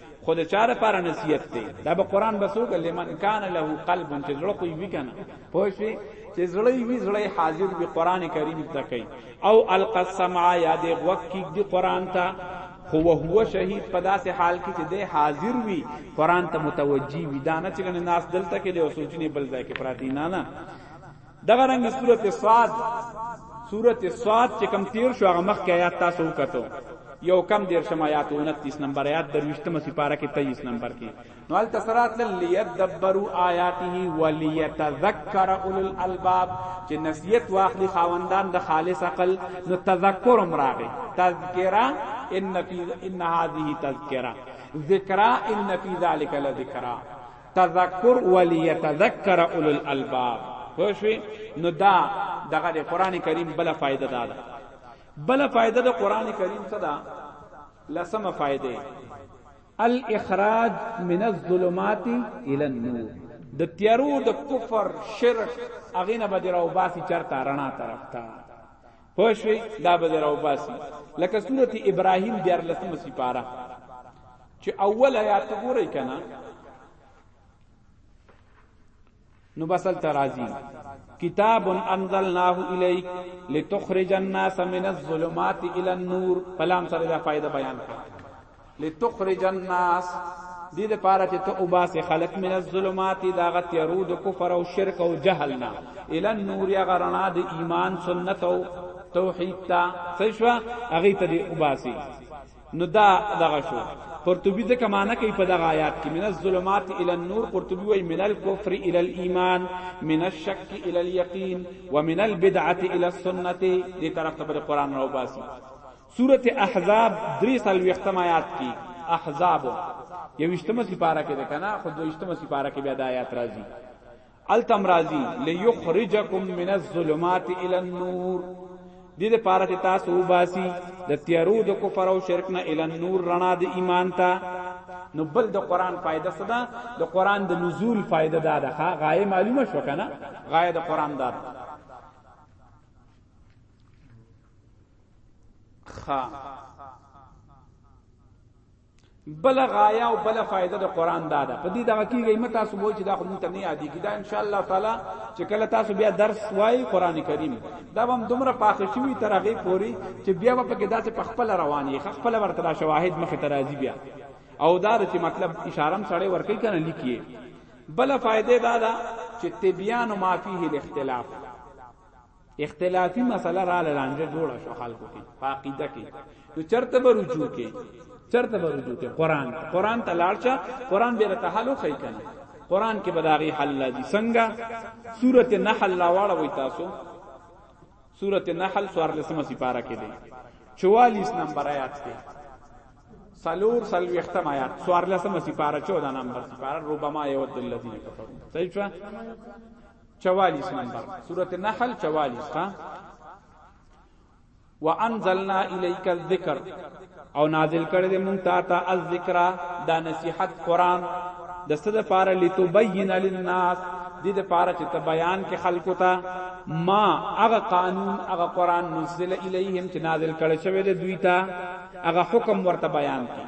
خو د چاره لپاره نصیحت دی دا به قران بسوګ لمن کان له قلب چې زړه کوی وی کنه پوه شئ چې زړه وی زړه حاضر وی قران کریم ته کوي او القسم یاد وقت کې دی قران ته خو هو شهید په داسې حال کې چې دی حاضر وی قران ته متوجی وی دانه چې ناس دلته کې دی او سوچنی بل ځای کې پراتی نه نه دغه رنګ سورته صاد سورته صاد چې کم تیر شو هغه مخکې آیات تاسو وکړو یو کم دیر شما آیات 29 نمبر آیات درویشتمه سپاره کې 23 نمبر کې نو ال تسرات لیدبروا آیاته ولیتذکر اول الالباب چې نصیحت واخلي خاوندان د خالص عقل نو تذکر مراغه تذکرہ ان فی ان هذه تذکرہ ذکرہ ان فی ذلک لذکرہ تذکر ولیتذکر اولو الالباب پوه شوې نو دا دغه د قران کریم بل فائدہ دا ده بل فائدہ د قران کریم څه ده لسمه فائدہ الاخراج من الظلمات الى النور د تیارو د کفر شرک اغه نه بدراو باسی چرته رڼا طرف ته پوه شوي دا به در وباسي لکه سورت ابراهیم دیارلسمه سپاره چې اول آیات ګورئ کنه نو بسل ترازی کتاب انزلناه الیک لتخرج الناس من الظلمات الى النور فلام سره دا فائدہ بیان کړه لتخرج الناس دې لپاره چې ته وباسې خلق من الظلمات دا غ تیرو د کفر او شرک او جهل نه ال نور یا غرنا د ایمان سنت او توحید تا سشوا هغه ته دې وباسې نو دا دغه شو قرطبی د کمانه کوي په دغه آیات کې من الظلمات ال النور قرطبی وای من الكفر ال الايمان من الشك ال اليقين ومن البدعه ال السنه دې طرف ته قرآن راو باسي سورت احزاب درې څلوېښتم آیات کې احزاب یوشتمه سپاره کې ده کنه خو دویشتمه سپاره کې بیا د آیات راځي التم راځي ليخرجکم من الظلمات الى النور دې د پاره چې تاسو وباسي د تیارو د کفر او شرک نه ال نور رڼا د ایمان ته نو بل د قران فائدہ څه ده د قران د نزول فائدہ ده ده غایه معلومه شو کنه غایه د قران ده خا بل غایا او بل فائدہ د قران دا ده په دې دغه کیږي مت تاسو وای چې دا خو مونته نه یادې کی دا ان شاء الله تعالی چې کله تاسو بیا درس وای قران کریم دا هم دومره پاخه شوی تر هغه پوری چې بیا په کې داسې په خپل رواني خپل ورته دا شواهد مخ ته راځي بیا او دا چې مطلب اشاره هم سړی ورکی کنه لیکي بل فائدې دا ده چې تبیان ما فيه الاختلاف اختلافی مسله را لانجه جوړه شو خلکو کې عقیده کې نو چرته به رجوع کې چرته به رجوع کې قران قران ته لاړشه قران به رته حل خی کنه قران کې بداغي حل لذي څنګه سوره نحل لا واړه وي تاسو سوره نحل سوار لسمه سپاره کې دي 44 نمبر آیات کې سلور سلوی ختم آیات سوار لسمه سپاره 14 نمبر سپاره ربما یود الذین کفروا صحیح چوالیس نمبر سورت نحل چوالیس ها وانزلنا الیک الذکر او نازل کړی دی مونږ تا ته الذکر دا نصیحت قران د ست د پاره لتبین للناس د د پاره چې ته بیان کې خلکو ته ما هغه قانون هغه قران نزل الیهم چې نازل کړی شوی دی دوی ته هغه حکم ورته بیان کړي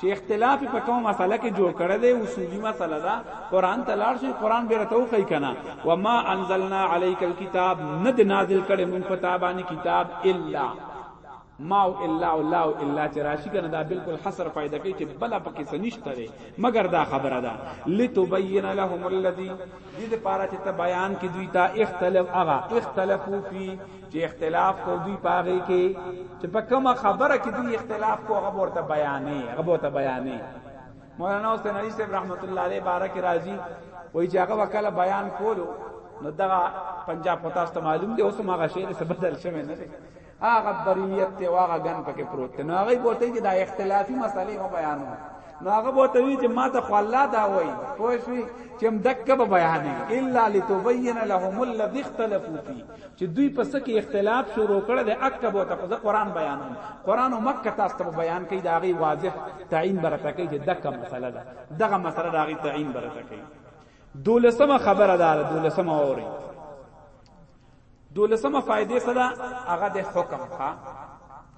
چې اختلاف په کوم مسله کې جوړ کړی دی اصولي مسله ده قران ته لاړ شي قران به رته وخی کنه و ما انزلنا عليك الكتاب ند نازل کړي مونږ په تابانی کتاب الا ما او الا او لا او الا چې راشي کنه دا بالکل حصر پیدا کوي چې بل پکې څه نشته دی مګر دا خبره ده لتبین لهم الذی دې لپاره چې ته بیان کې دوی ته اختلاف هغه اختلافو فی چې اختلاف کو دوی پاغي کې چې په کومه خبره کې دوی اختلاف کو هغه ورته بیانې هغه ورته بیانې مولانا حسین علی صاحب رحمت الله علیه بارک راضی وای چې هغه وکاله بیان کولو نو دا پنجاب کو تاسو معلوم دی اوس ما غشې څه بدل شوی نه دی هغه بریلیت ته واغه غن پکې پروت دی نو هغه بوته چې دا اختلافي مسلې مو بیانو نو هغه بوته وی چې ما ته خو الله دا وای پوه شئ چې مدکب بیانې الا لتبین لهم الذی اختلفوا فيه چې دوی په څه کې اختلاف شروع کړ د اکه بو ته خو زه قران بیانوم قران او مکه تاسو ته بیان کوي دا غي واضح تعین برته کوي چې دغه مسله ده دغه مسله دا غي تعین برته کوي دولسمه خبره ده دولسمه اوري دولسمه فائدې سره هغه د حکم ښا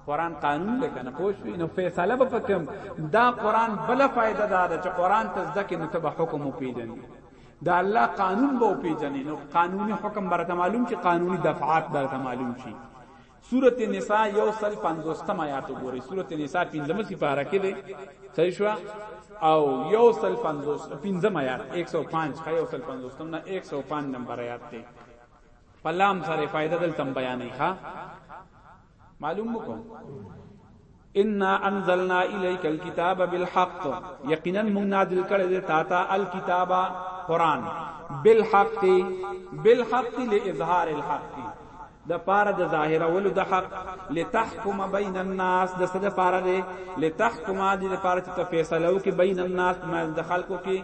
قران قانون دی کنه پوه شو نو فیصله به پکم دا قران بل فائدہ ده چې قران ته ځکه نو ته به حکم پیژنې دا الله قانون به پیژنې نو قانوني حکم برته معلوم شي قانوني دفعات برته معلوم شي سورت نساء یو سل پنځوستم آیات وګورئ سورت نساء پنځم سپاره کې ده صحیح شو او یو سل پنځوس پنځم آیات 105 کا یو سل پنځوستم نه 105 نمبر آیات ده پلام سره فائدہ دلته بیانې ښا معلوم وکم انا انزلنا الیک الكتاب بالحق یقینا موږ نازل کړی دی تا ته الکتاب قران بالحق بالحق لاظهار الحق د پاره د ظاهره ول د حق لتحکم بین الناس د صد پاره دی لتحکم د پاره ته فیصله وکي بین الناس ما د خلکو کې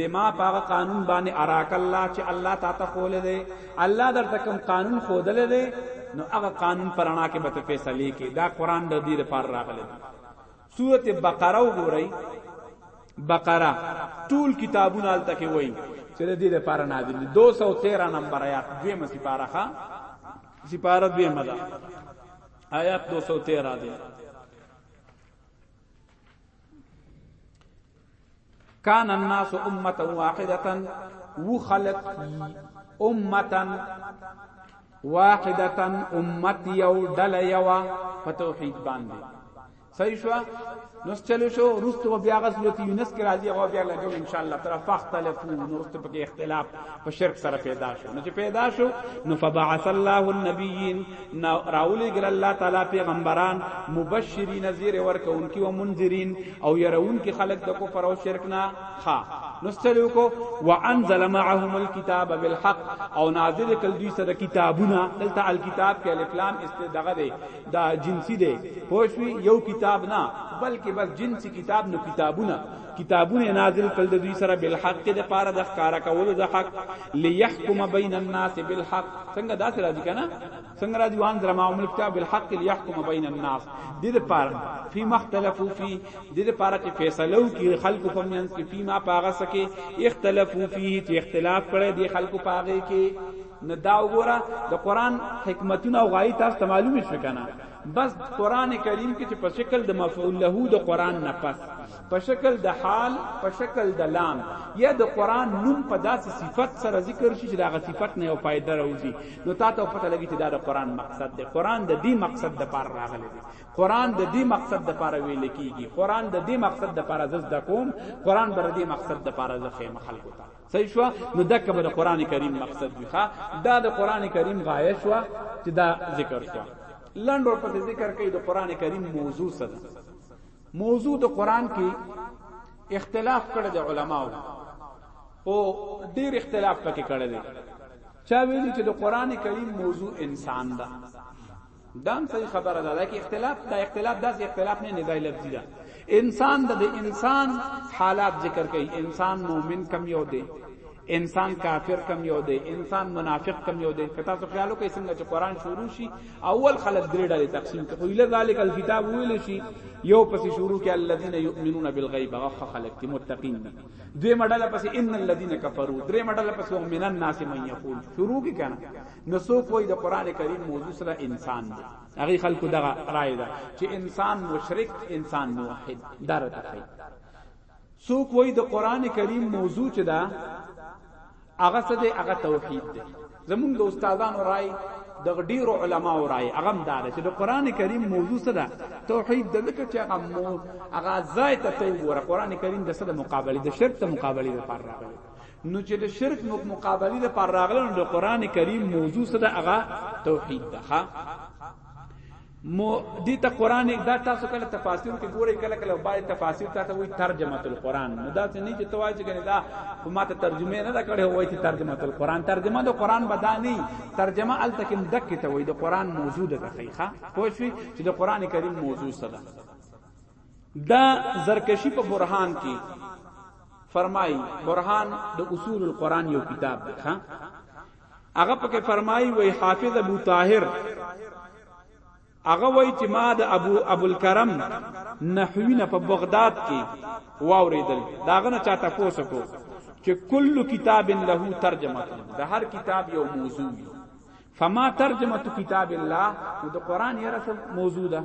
بما پاغه قانون باندې اراک الله چې الله تا ته خول دی الله درته کوم قانون خودلې دی نو هغه قانون پرانا کې به ته فیصله کې دا قران د دې لپاره راغلی سورته بقره وګورئ بقره ټول کتابونه الته کې وایي چې د دې لپاره نازل دي 213 نمبر آیات دوی مسی پارخه سپاره دوی مدا آیات 213 دی کان الناس امه واحده و خلق امه واحده امت یو دل یوا په توحید باندې صحیح شو نو چلو شو رستو بیا غزلت یونس کی راځي او بیا لګو ان شاء الله تر فختلفو نو رستو په اختلاف په شرک سره پیدا شو نو چې پیدا شو نو فبعث الله النبیین راولی ګل الله تعالی پیغمبران مبشرین زیر ورکونکي او منذرین او يرونکي خلق د کفر او شرک نه خا نستلو کو وانزل معهم الكتاب بالحق او نازل کل دوی سره کتابونه دلته الکتاب کې الف لام استدغه دی دا جنسی دی پوښوی یو کتاب نه بلکې بس جنسی کتاب نو کتابونه کتابونه نازل کړل د دوی سره بالحق د پاره د ښکارا کولو د حق ليحكم بين الناس بالحق څنګه دا سره دي کنه څنګه را دي وان درما عمل کتاب بالحق ليحكم بين الناس د دې پاره فی مختلفو فی د دې پاره چې فیصلو کې خلق په منځ کې فی ما پاغه سکه اختلافو فی چې اختلاف کړي دي خلق پاغه کې نه دا وګوره د قران حکمتونه او غایې تاسو ته معلومه شو کنه بس قران کریم کې چې په شکل د مفعول له د قران نه پس په شکل د حال په شکل د لام یا د قران نوم په داسې صفت سره ذکر شي چې داغه صفت نه یو فائدہ راوځي نو تا ته پته لګي چې دا د قران مقصد دی قران د دې مقصد د پاره راغلی دی قران د دې مقصد د پاره ویل کیږي قران د دې مقصد د پاره زز د کوم قران بر دې مقصد د پاره زخه مخل کوتا صحیح شو نو دک بر قران کریم مقصد وی ښا دا د قران کریم غایه شو چې دا ذکر شو لنډ ورپسې ذکر کوي د قران کریم موضوع سره موضوع د قران کې اختلاف کړی د علماو او ډیر اختلاف پکې کړی دی چا ویلي چې د قران کریم موضوع انسان ده دا صحیح خبره ده لکه اختلاف دا اختلاف داس اختلاف نه نزای لفظی ده انسان د انسان حالات ذکر کوي انسان مؤمن کم یو دی انسان کافر کم یو دی انسان منافق کم یو دی که تاسو خیال وکړئ څنګه چې قران شروع شي اول خلک درې ډلې تقسیم کړي خو اله ذالک الكتاب ویل شي یو پسې شروع کې الذين يؤمنون بالغیب هغه خلک چې متقین دي دوی مډاله پسې ان الذين كفروا درې مډاله پسې ومن الناس من يقول شروع کې کنه نو سو کوئی د قران کریم موضوع سره انسان دی هغه خلکو دغه رائے ده چې انسان مشرک انسان موحد دار تخیل څوک وای د قران کریم موضوع چې دا هغه څه دی هغه توحید دی زمونږ د استادانو رائے د ډیرو علماو رائے هغه دا چې د قران کریم موضوع څه ده توحید د ذکر چې هغه مو هغه ځای ته تو ګوره قران کریم د څه د مقابله د شرک ته مقابله لپاره راغلی نو چې د شرک مقابله لپاره راغلی نو د قران کریم موضوع څه ده هغه توحید ده مو دي ته قران دا تاسو کله تفاسیر کې ګورئ کله کله باید تفاسیر تاسو وایي ترجمه القرآن نو دا څه نه چې توای چې کنه دا خو ماته ترجمه نه کړې وایي چې ترجمه القرآن ترجمه د قرآن بدا نه ترجمه ال تک مدک ته وایي د قرآن موضوع ده خیخه خو شوي چې د قرآن کریم موضوع صدا دا زرکشی په برهان کې فرمای برهان د اصول القرآن یو کتاب دی ها هغه پکې فرمایي وای حافظ ابو طاهر هغه وای چې ما د ابو ابو الکرم نحوینه په بغداد کې واوریدل داغه نه چاته پوسکو چې کل کتاب له ترجمه د هر کتاب یو موضوع وي فما ترجمه کتاب الله د قران یې رسم موضوع ده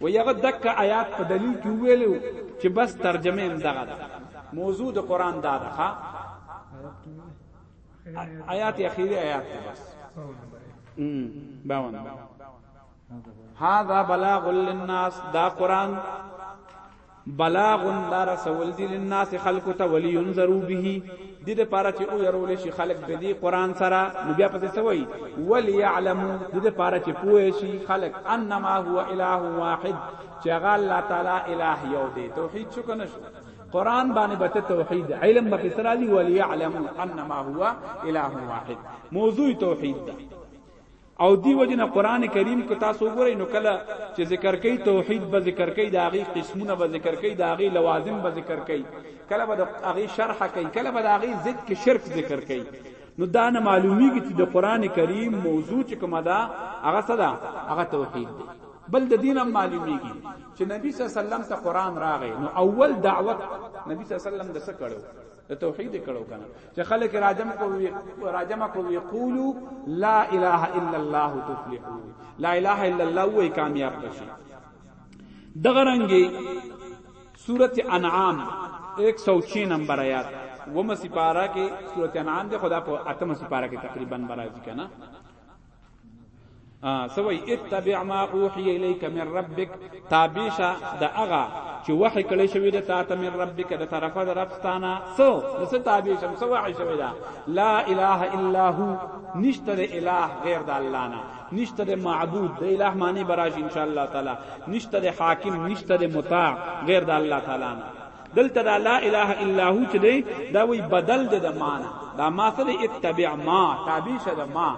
وی هغه دک آیات په دلیل کې ویلو چې بس ترجمه هم دغه ده موضوع د قران دا ده آیات اخیری آیات ده بس باون هذا بلاغ للناس دا قران بلاغ دا رسول دي للناس خلق ته ولي ينذرو به دي د پاره چې او يرول شي خلق د دې قران سره نو بیا پته سوي ولي يعلمو دي د پاره چې پوه شي خلق انما هو اله واحد چې هغه الله تعالی اله یو دی توحید شو کنه شو قران باندې بته توحید علم به سره دي ولي يعلمو انما هو اله واحد موضوع توحید ده او دی وجنه قران کریم کو تاسو وګورئ نو کله چې ذکر کوي توحید به ذکر کوي دا غي قسمونه به ذکر کوي دا غي لوازم به ذکر کوي کله به دا غي شرح کوي کله به دا غي ضد کې شرک ذکر کوي نو دا نه معلومیږي چې د قران کریم موضوع چې کومه ده هغه څه ده هغه توحید دی بل د دین هم معلومیږي چې نبی صلی الله علیه وسلم ته قران راغی نو اول دعوت نبی صلی الله علیه وسلم د څه کړو د توحید کړو کنه چې خلک راجم کو راجم کو یقولو لا اله الا الله تفلحو لا اله الا الله وای کامیاب بشي دغه رنګي سوره انعام 106 نمبر آیات ومه سپارا کې سوره انعام د خدا په اتمه سپارا کې تقریبا برابر کنا سوی اتبع ما اوحی الیک من ربک تابیشا د اغا چې وحی کړی شوی د تا ته من ربک د طرفه د ربستانه سو د څه تابیشم سو وحی شوی دا لا اله الا هو نشتر اله غیر د الله نه نشتر معبود د اله معنی براش ان شاء الله تعالی نشتر حاکم نشتر مطاع غیر د الله تعالی نه دلته دا لا اله الا هو چې دی دا وی بدل دی د معنا دا ما څه دی اتبع ما تابع شه د ما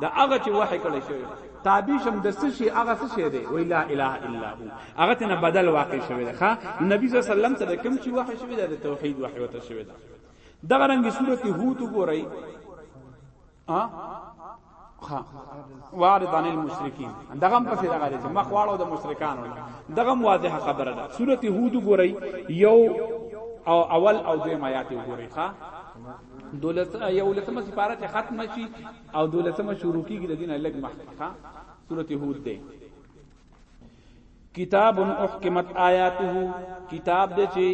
دا هغه چې وحی کړی شوی تابع شم د څه شي هغه څه شي دی وی لا اله الا هو هغه ته بدل واقع شوی دی ښا نبی صلی الله علیه وسلم ته کوم چې وحی شوی دی د توحید وحی وته شوی دی دغه رنګ سورته هود وګورئ ها ها وارد عن المشرکین دغه په دې غالي چې مخواړو د مشرکانو دغه واضحه خبره ده سورته هود ګورئ یو او اول او دویم آیات وګورئ ها دولت یو لسمه سپاره چې ختم شي او دولسمه شروع کیږي د دین لګ مخکې ها سورته هود ده کتاب احکمت آیاته کتاب دې چې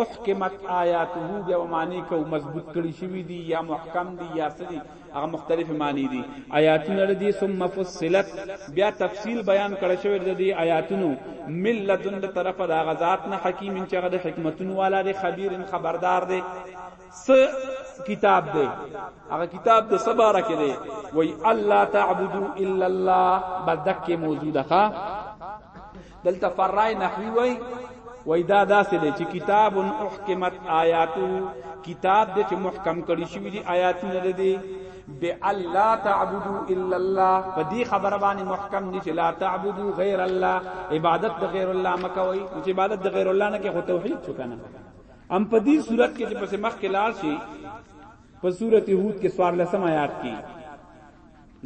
احکمت آیاته به معنی کو مضبوط کړی شوی دی یا محکم دی یا سری هغه مختلف معنی دي آیاتونه لدی ثم فصلت بیا تفصیل بیان کړی شوی دی آیاتونو ملتون د طرفه د غزاد نه حکیم چې غد حکمتون والا دی خبیر خبردار دی س کتاب دی هغه کتاب د صبر کې دی وای الله تعبدو الا الله بدک موجوده ښا دلته فرای نحوی وای وای دا داسې دی چې کتاب احکمت آیاتو کتاب دې چې محکم کړی شوی دی آیاتونه دې بالله تعبدوا الا الله په دې خبره باندې محکم دي چې لا تعبدوا غیر الله عبادت د غیر الله مکوئ چې عبادت د غیر الله نه کې خو توحید شو کنه ام په دې صورت کې چې پس مخ کې لار شي په صورت هود کې سوار لسم آیات کې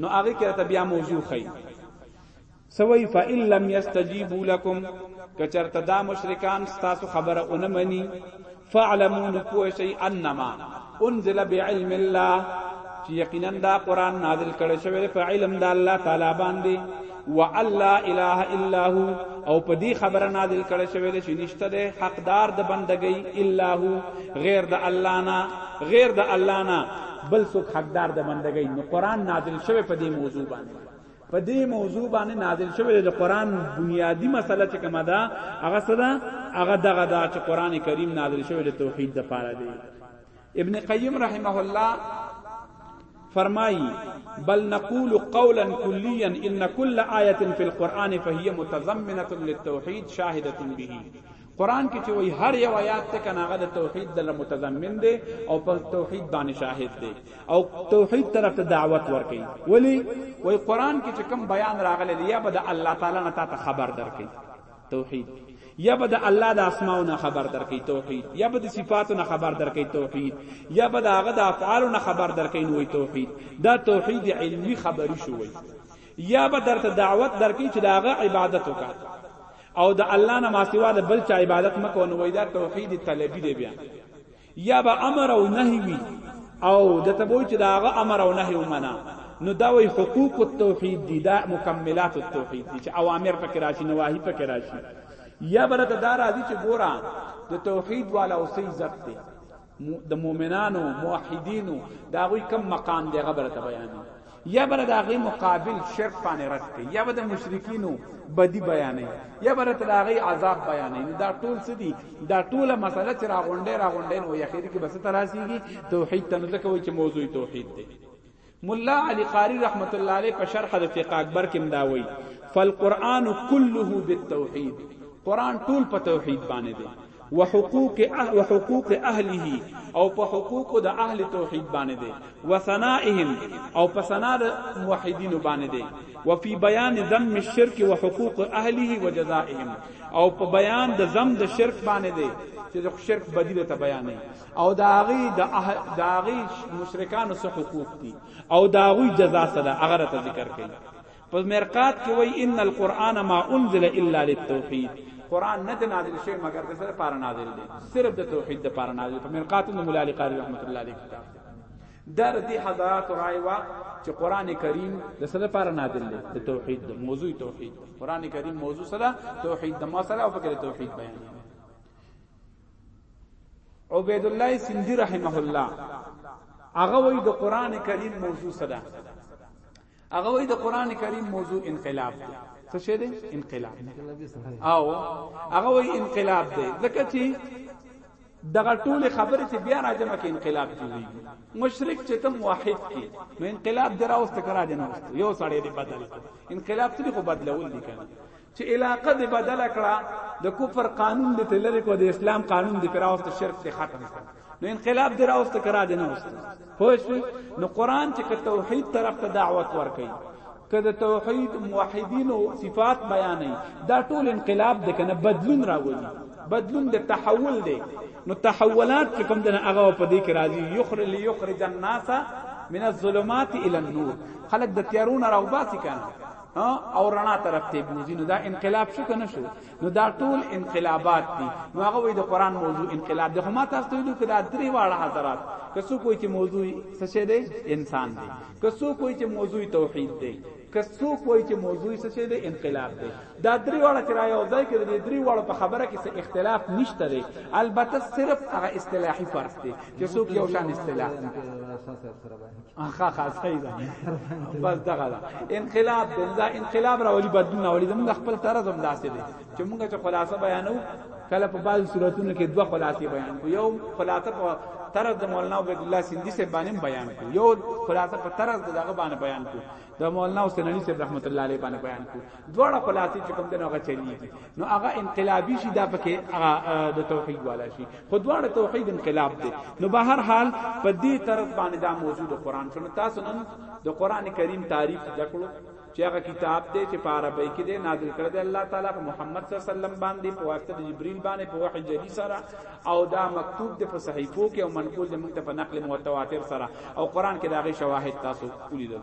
نو هغه کې ته بیا موضوع خي سوي فإن لم يستجيبوا لكم کچرته دا مشرکان تاسو خبره اونمني فعلموا نکوشي انما انزل بعلم الله چې یقینا دا قران نازل کړي شوی په علم د الله تعالی باندې وان لا اله الا هو او په دې خبره نازل کړي شوی چې نشته د حقدار د بندګۍ الا هو غیر د الله نه غیر د الله نه بل څوک حقدار د بندګۍ نو قران نازل شوی په دې موضوع باندې په دې موضوع باندې نازل شوی د قران بنیادی مسله چې کومه ده هغه څه ده هغه دغه دا چې قران کریم نازل شوی د توحید د پاره دی ابن قیم رحمه الله فرمایي بل نقول قولا كليا ان كل آية في القرآن فهي متضمنة للتوحيد شاهدة به قران کې چې وایي هر یو آیات ته کنه هغه د توحید د متضمن دی او په توحید باندې شاهد دی او توحید طرف ته دعوت ورکړي ولی وایي قران کې چې کوم بیان راغلی یا به د الله تعالی نه تاسو خبر درکړي توحید یا به د الله د اسماء نه خبر درکې توحید یا به د صفاتو نه خبر درکې توحید یا به د هغه د افعال نه خبر درکې نوې توحید دا توحید علمی خبري شوی یا به درته دعوت درکې چې داغه عبادت وکړه او د الله نه ماسیوا د بل چا عبادت مکو نو وای دا توحید طلبی دی بیا یا به امر او نهی وی او د تبوی چې داغه امر او نهی ومنه نو دا وی حقوق التوحید دی دا مکملات التوحید دی چې اوامر پکې راشي نواهی پکې راشي یا برته دا راځي چې ګورا د توحید والا اوسې عزت دی د مؤمنانو موحدینو دا غوی کم مقام دی غبر ته بیانې یا بر دا غي مقابل شرک باندې رد کوي یا بر د مشرکینو بدی بیانې یا بر ته دا غي عذاب بیانې نو دا ټول سدي دا ټوله مسله چې راغونډې راغونډې نو یخیر کې بس تراسیږي توحید تنځکه وي چې موضوع توحید دی ملا علی قاری رحمت الله علیه په شرح د فقه اکبر کې دا وایي فالقران كله بالتوحید قران ټول په توحید باندې دی وحقوق أه وحقوق اهله او په حقوق د اهل توحید باندې دی وثنائهم او په ثنا د موحدین باندې دی وفي بیان ذم الشرك وحقوق اهله وجزائهم او په بیان د ذم د شرک باندې دی چې د شرک بدیل ته بیانې او دا غي د دا غي مشرکان سره حقوق دي او دا غي جزاء سره هغه ته ذکر کوي په مرقات کې وای ان القرآن ما انزل الا للتوحید قرآن نه نازل شوی مگر د سره پار نازل دی صرف د توحید د پار نازل په مرقات نو مولا علی قاری رحمت الله علیه کتاب در دې حضرات رائے وا چې قران کریم د سره پار نازل دی د توحید د موضوع توحید قران کریم موضوع سره توحید د مسله او فکر توحید بیان عبید الله سندی رحمه الله هغه وی د قران کریم موضوع صدا هغه وی د قران کریم موضوع انقلاب دی څه شه دی انقلاب او هغه وی انقلاب دی ځکه چې دغه ټول خبره چې بیا راځم کې انقلاب جوړیږي مشرک چې تم واحد کې نو انقلاب دراوست کرا دي نو یو سړی دی بدل انقلاب څه خو بدلول دي کنه چې علاقه دې بدل کړه د کفر قانون دې تلری کو د اسلام قانون دې پراوست شرک دې ختم کړ نو انقلاب دې راوست کرا دې نه وست خوښ نو قران چې توحید طرف ته دعوت ورکړي کده توحید موحدین او صفات بیانې دا ټول انقلاب دې کنه بدلون راوړي بدلون د تحول دی نو تحولات چې کوم دنه هغه په دې کې راځي یخر لیخرج الناس من الظلمات الى النور خلق د تیارونه راوباسي کنه او رڼا طرف ته بوزي نو دا انقلاب شو کنه شو نو دا ټول انقلابات دي نو هغه وي د قران موضوع انقلاب ده ما تاسو ته ویلو کې دا درې واړه حضرات کسو کوی چې موضوع څه شه دی انسان دی کسو کوی چې موضوع توحید دی کسو کوی چې موضوع څه شه دی انقلاب دی دا درې واړه چې راي او ځای کې دي درې واړه په خبره کې څه اختلاف نشته دی البته صرف هغه اصطلاحي فرق دی چې څوک یو شان اصطلاح اخا خاصه ده بس دغه ده انقلاب دا انقلاب راولي بدلون راولي زموږ خپل طرز هم داسې دي چې موږ چې خلاصه بیانو کله په بعض صورتونو کې دوه خلاصې بیان کو یو خلاصه په طرز د مولانا عبد الله سیندی سے باندې بیان کو یو خلاصه په طرز دغه باندې بیان کو د مولانا حسین علی صاحب رحمت الله علیه باندې بیان کو دوه خلاصې چې کوم دغه چلیږي نو هغه انقلابی شي دا پکې هغه د توحید والا شي خو دواړه توحید انقلاب دی نو به هر حال په دې طرف باندې دا موضوع د قران شنو تاسو نن د قران کریم تعریف ذکرو چې هغه کتاب دی چې په عربی کې دی نازل کړی دی الله تعالی په محمد صلی الله علیه وسلم باندې په واسطه د جبرئیل باندې په وحی جلی سره او دا مکتوب دی په صحیفو کې او منقول دی موږ ته په نقل متواتر سره او قران کې دا غي شواهد تاسو ولیدل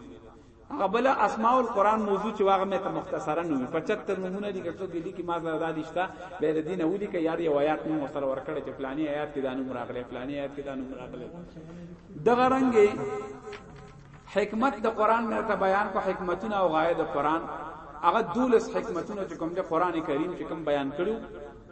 هغه بل اسماء القرآن موضوع چې واغه مې ته مختصرا نو 75 نمونه دي کڅو کې لیکي ما زړه دادی شته به د دین ودی کې یاري آیات نو مختصر ورکړي چې پلاني آیات کې دانو مراغله پلاني آیات کې دانو مراغله دغه رنګ حکمت د قرآن نه ته بیان کو حکمتونه او غایه د قرآن هغه دولس حکمتونه چې کوم د قرآن کریم چې کوم بیان کړو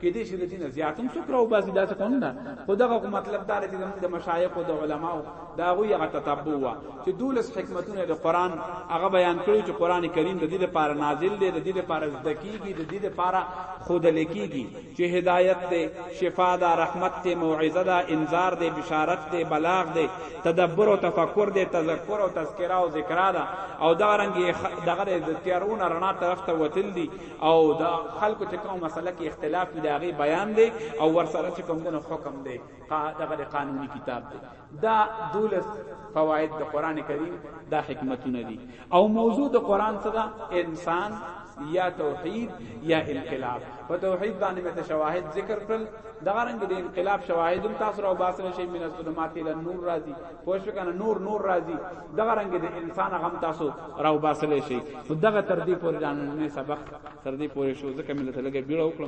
کې دې شي د دین زیات هم څوک راو باسي دا څه کوم نه خو دغه کو مطلب دا دی چې د مشایخ او د علماو دا غو یغه تتبع وا چې دولس حکمتونه د قران هغه بیان کړو چې قران کریم د دې لپاره نازل دی د دې لپاره زده کیږي د دې لپاره خود لکیږي چې هدایت دی شفا ده رحمت دی موعظه ده انذار دی بشارت دی بلاغ دی تدبر او تفکر دی تذکر او تذکرہ او ذکر ده او دا رنګ دغه د تیارونه رڼا طرف ته وتل دي او دا خلکو چې کوم مسله کې اختلاف دی هغه بیان دی او ورسره چې کوم دنو حکم دی دغه قانوني کتاب دی دا دولس فواید د قران کریم دا حکمتونه دي او موضوع د قران څخه انسان یا توحید یا انقلاب په توحید باندې مت شواهد ذکر کړل دا رنګ د انقلاب شواهد هم تاسو راو باسل شي من الظلمات الى النور راځي پوه شو کنه نور نور راضی دغه رنگ د انسان غم تاسو راو باسل شي دغه تر دې پورې ځان نه سبق تر دې پورې شو ځکه ملت لګي بیړه وکړم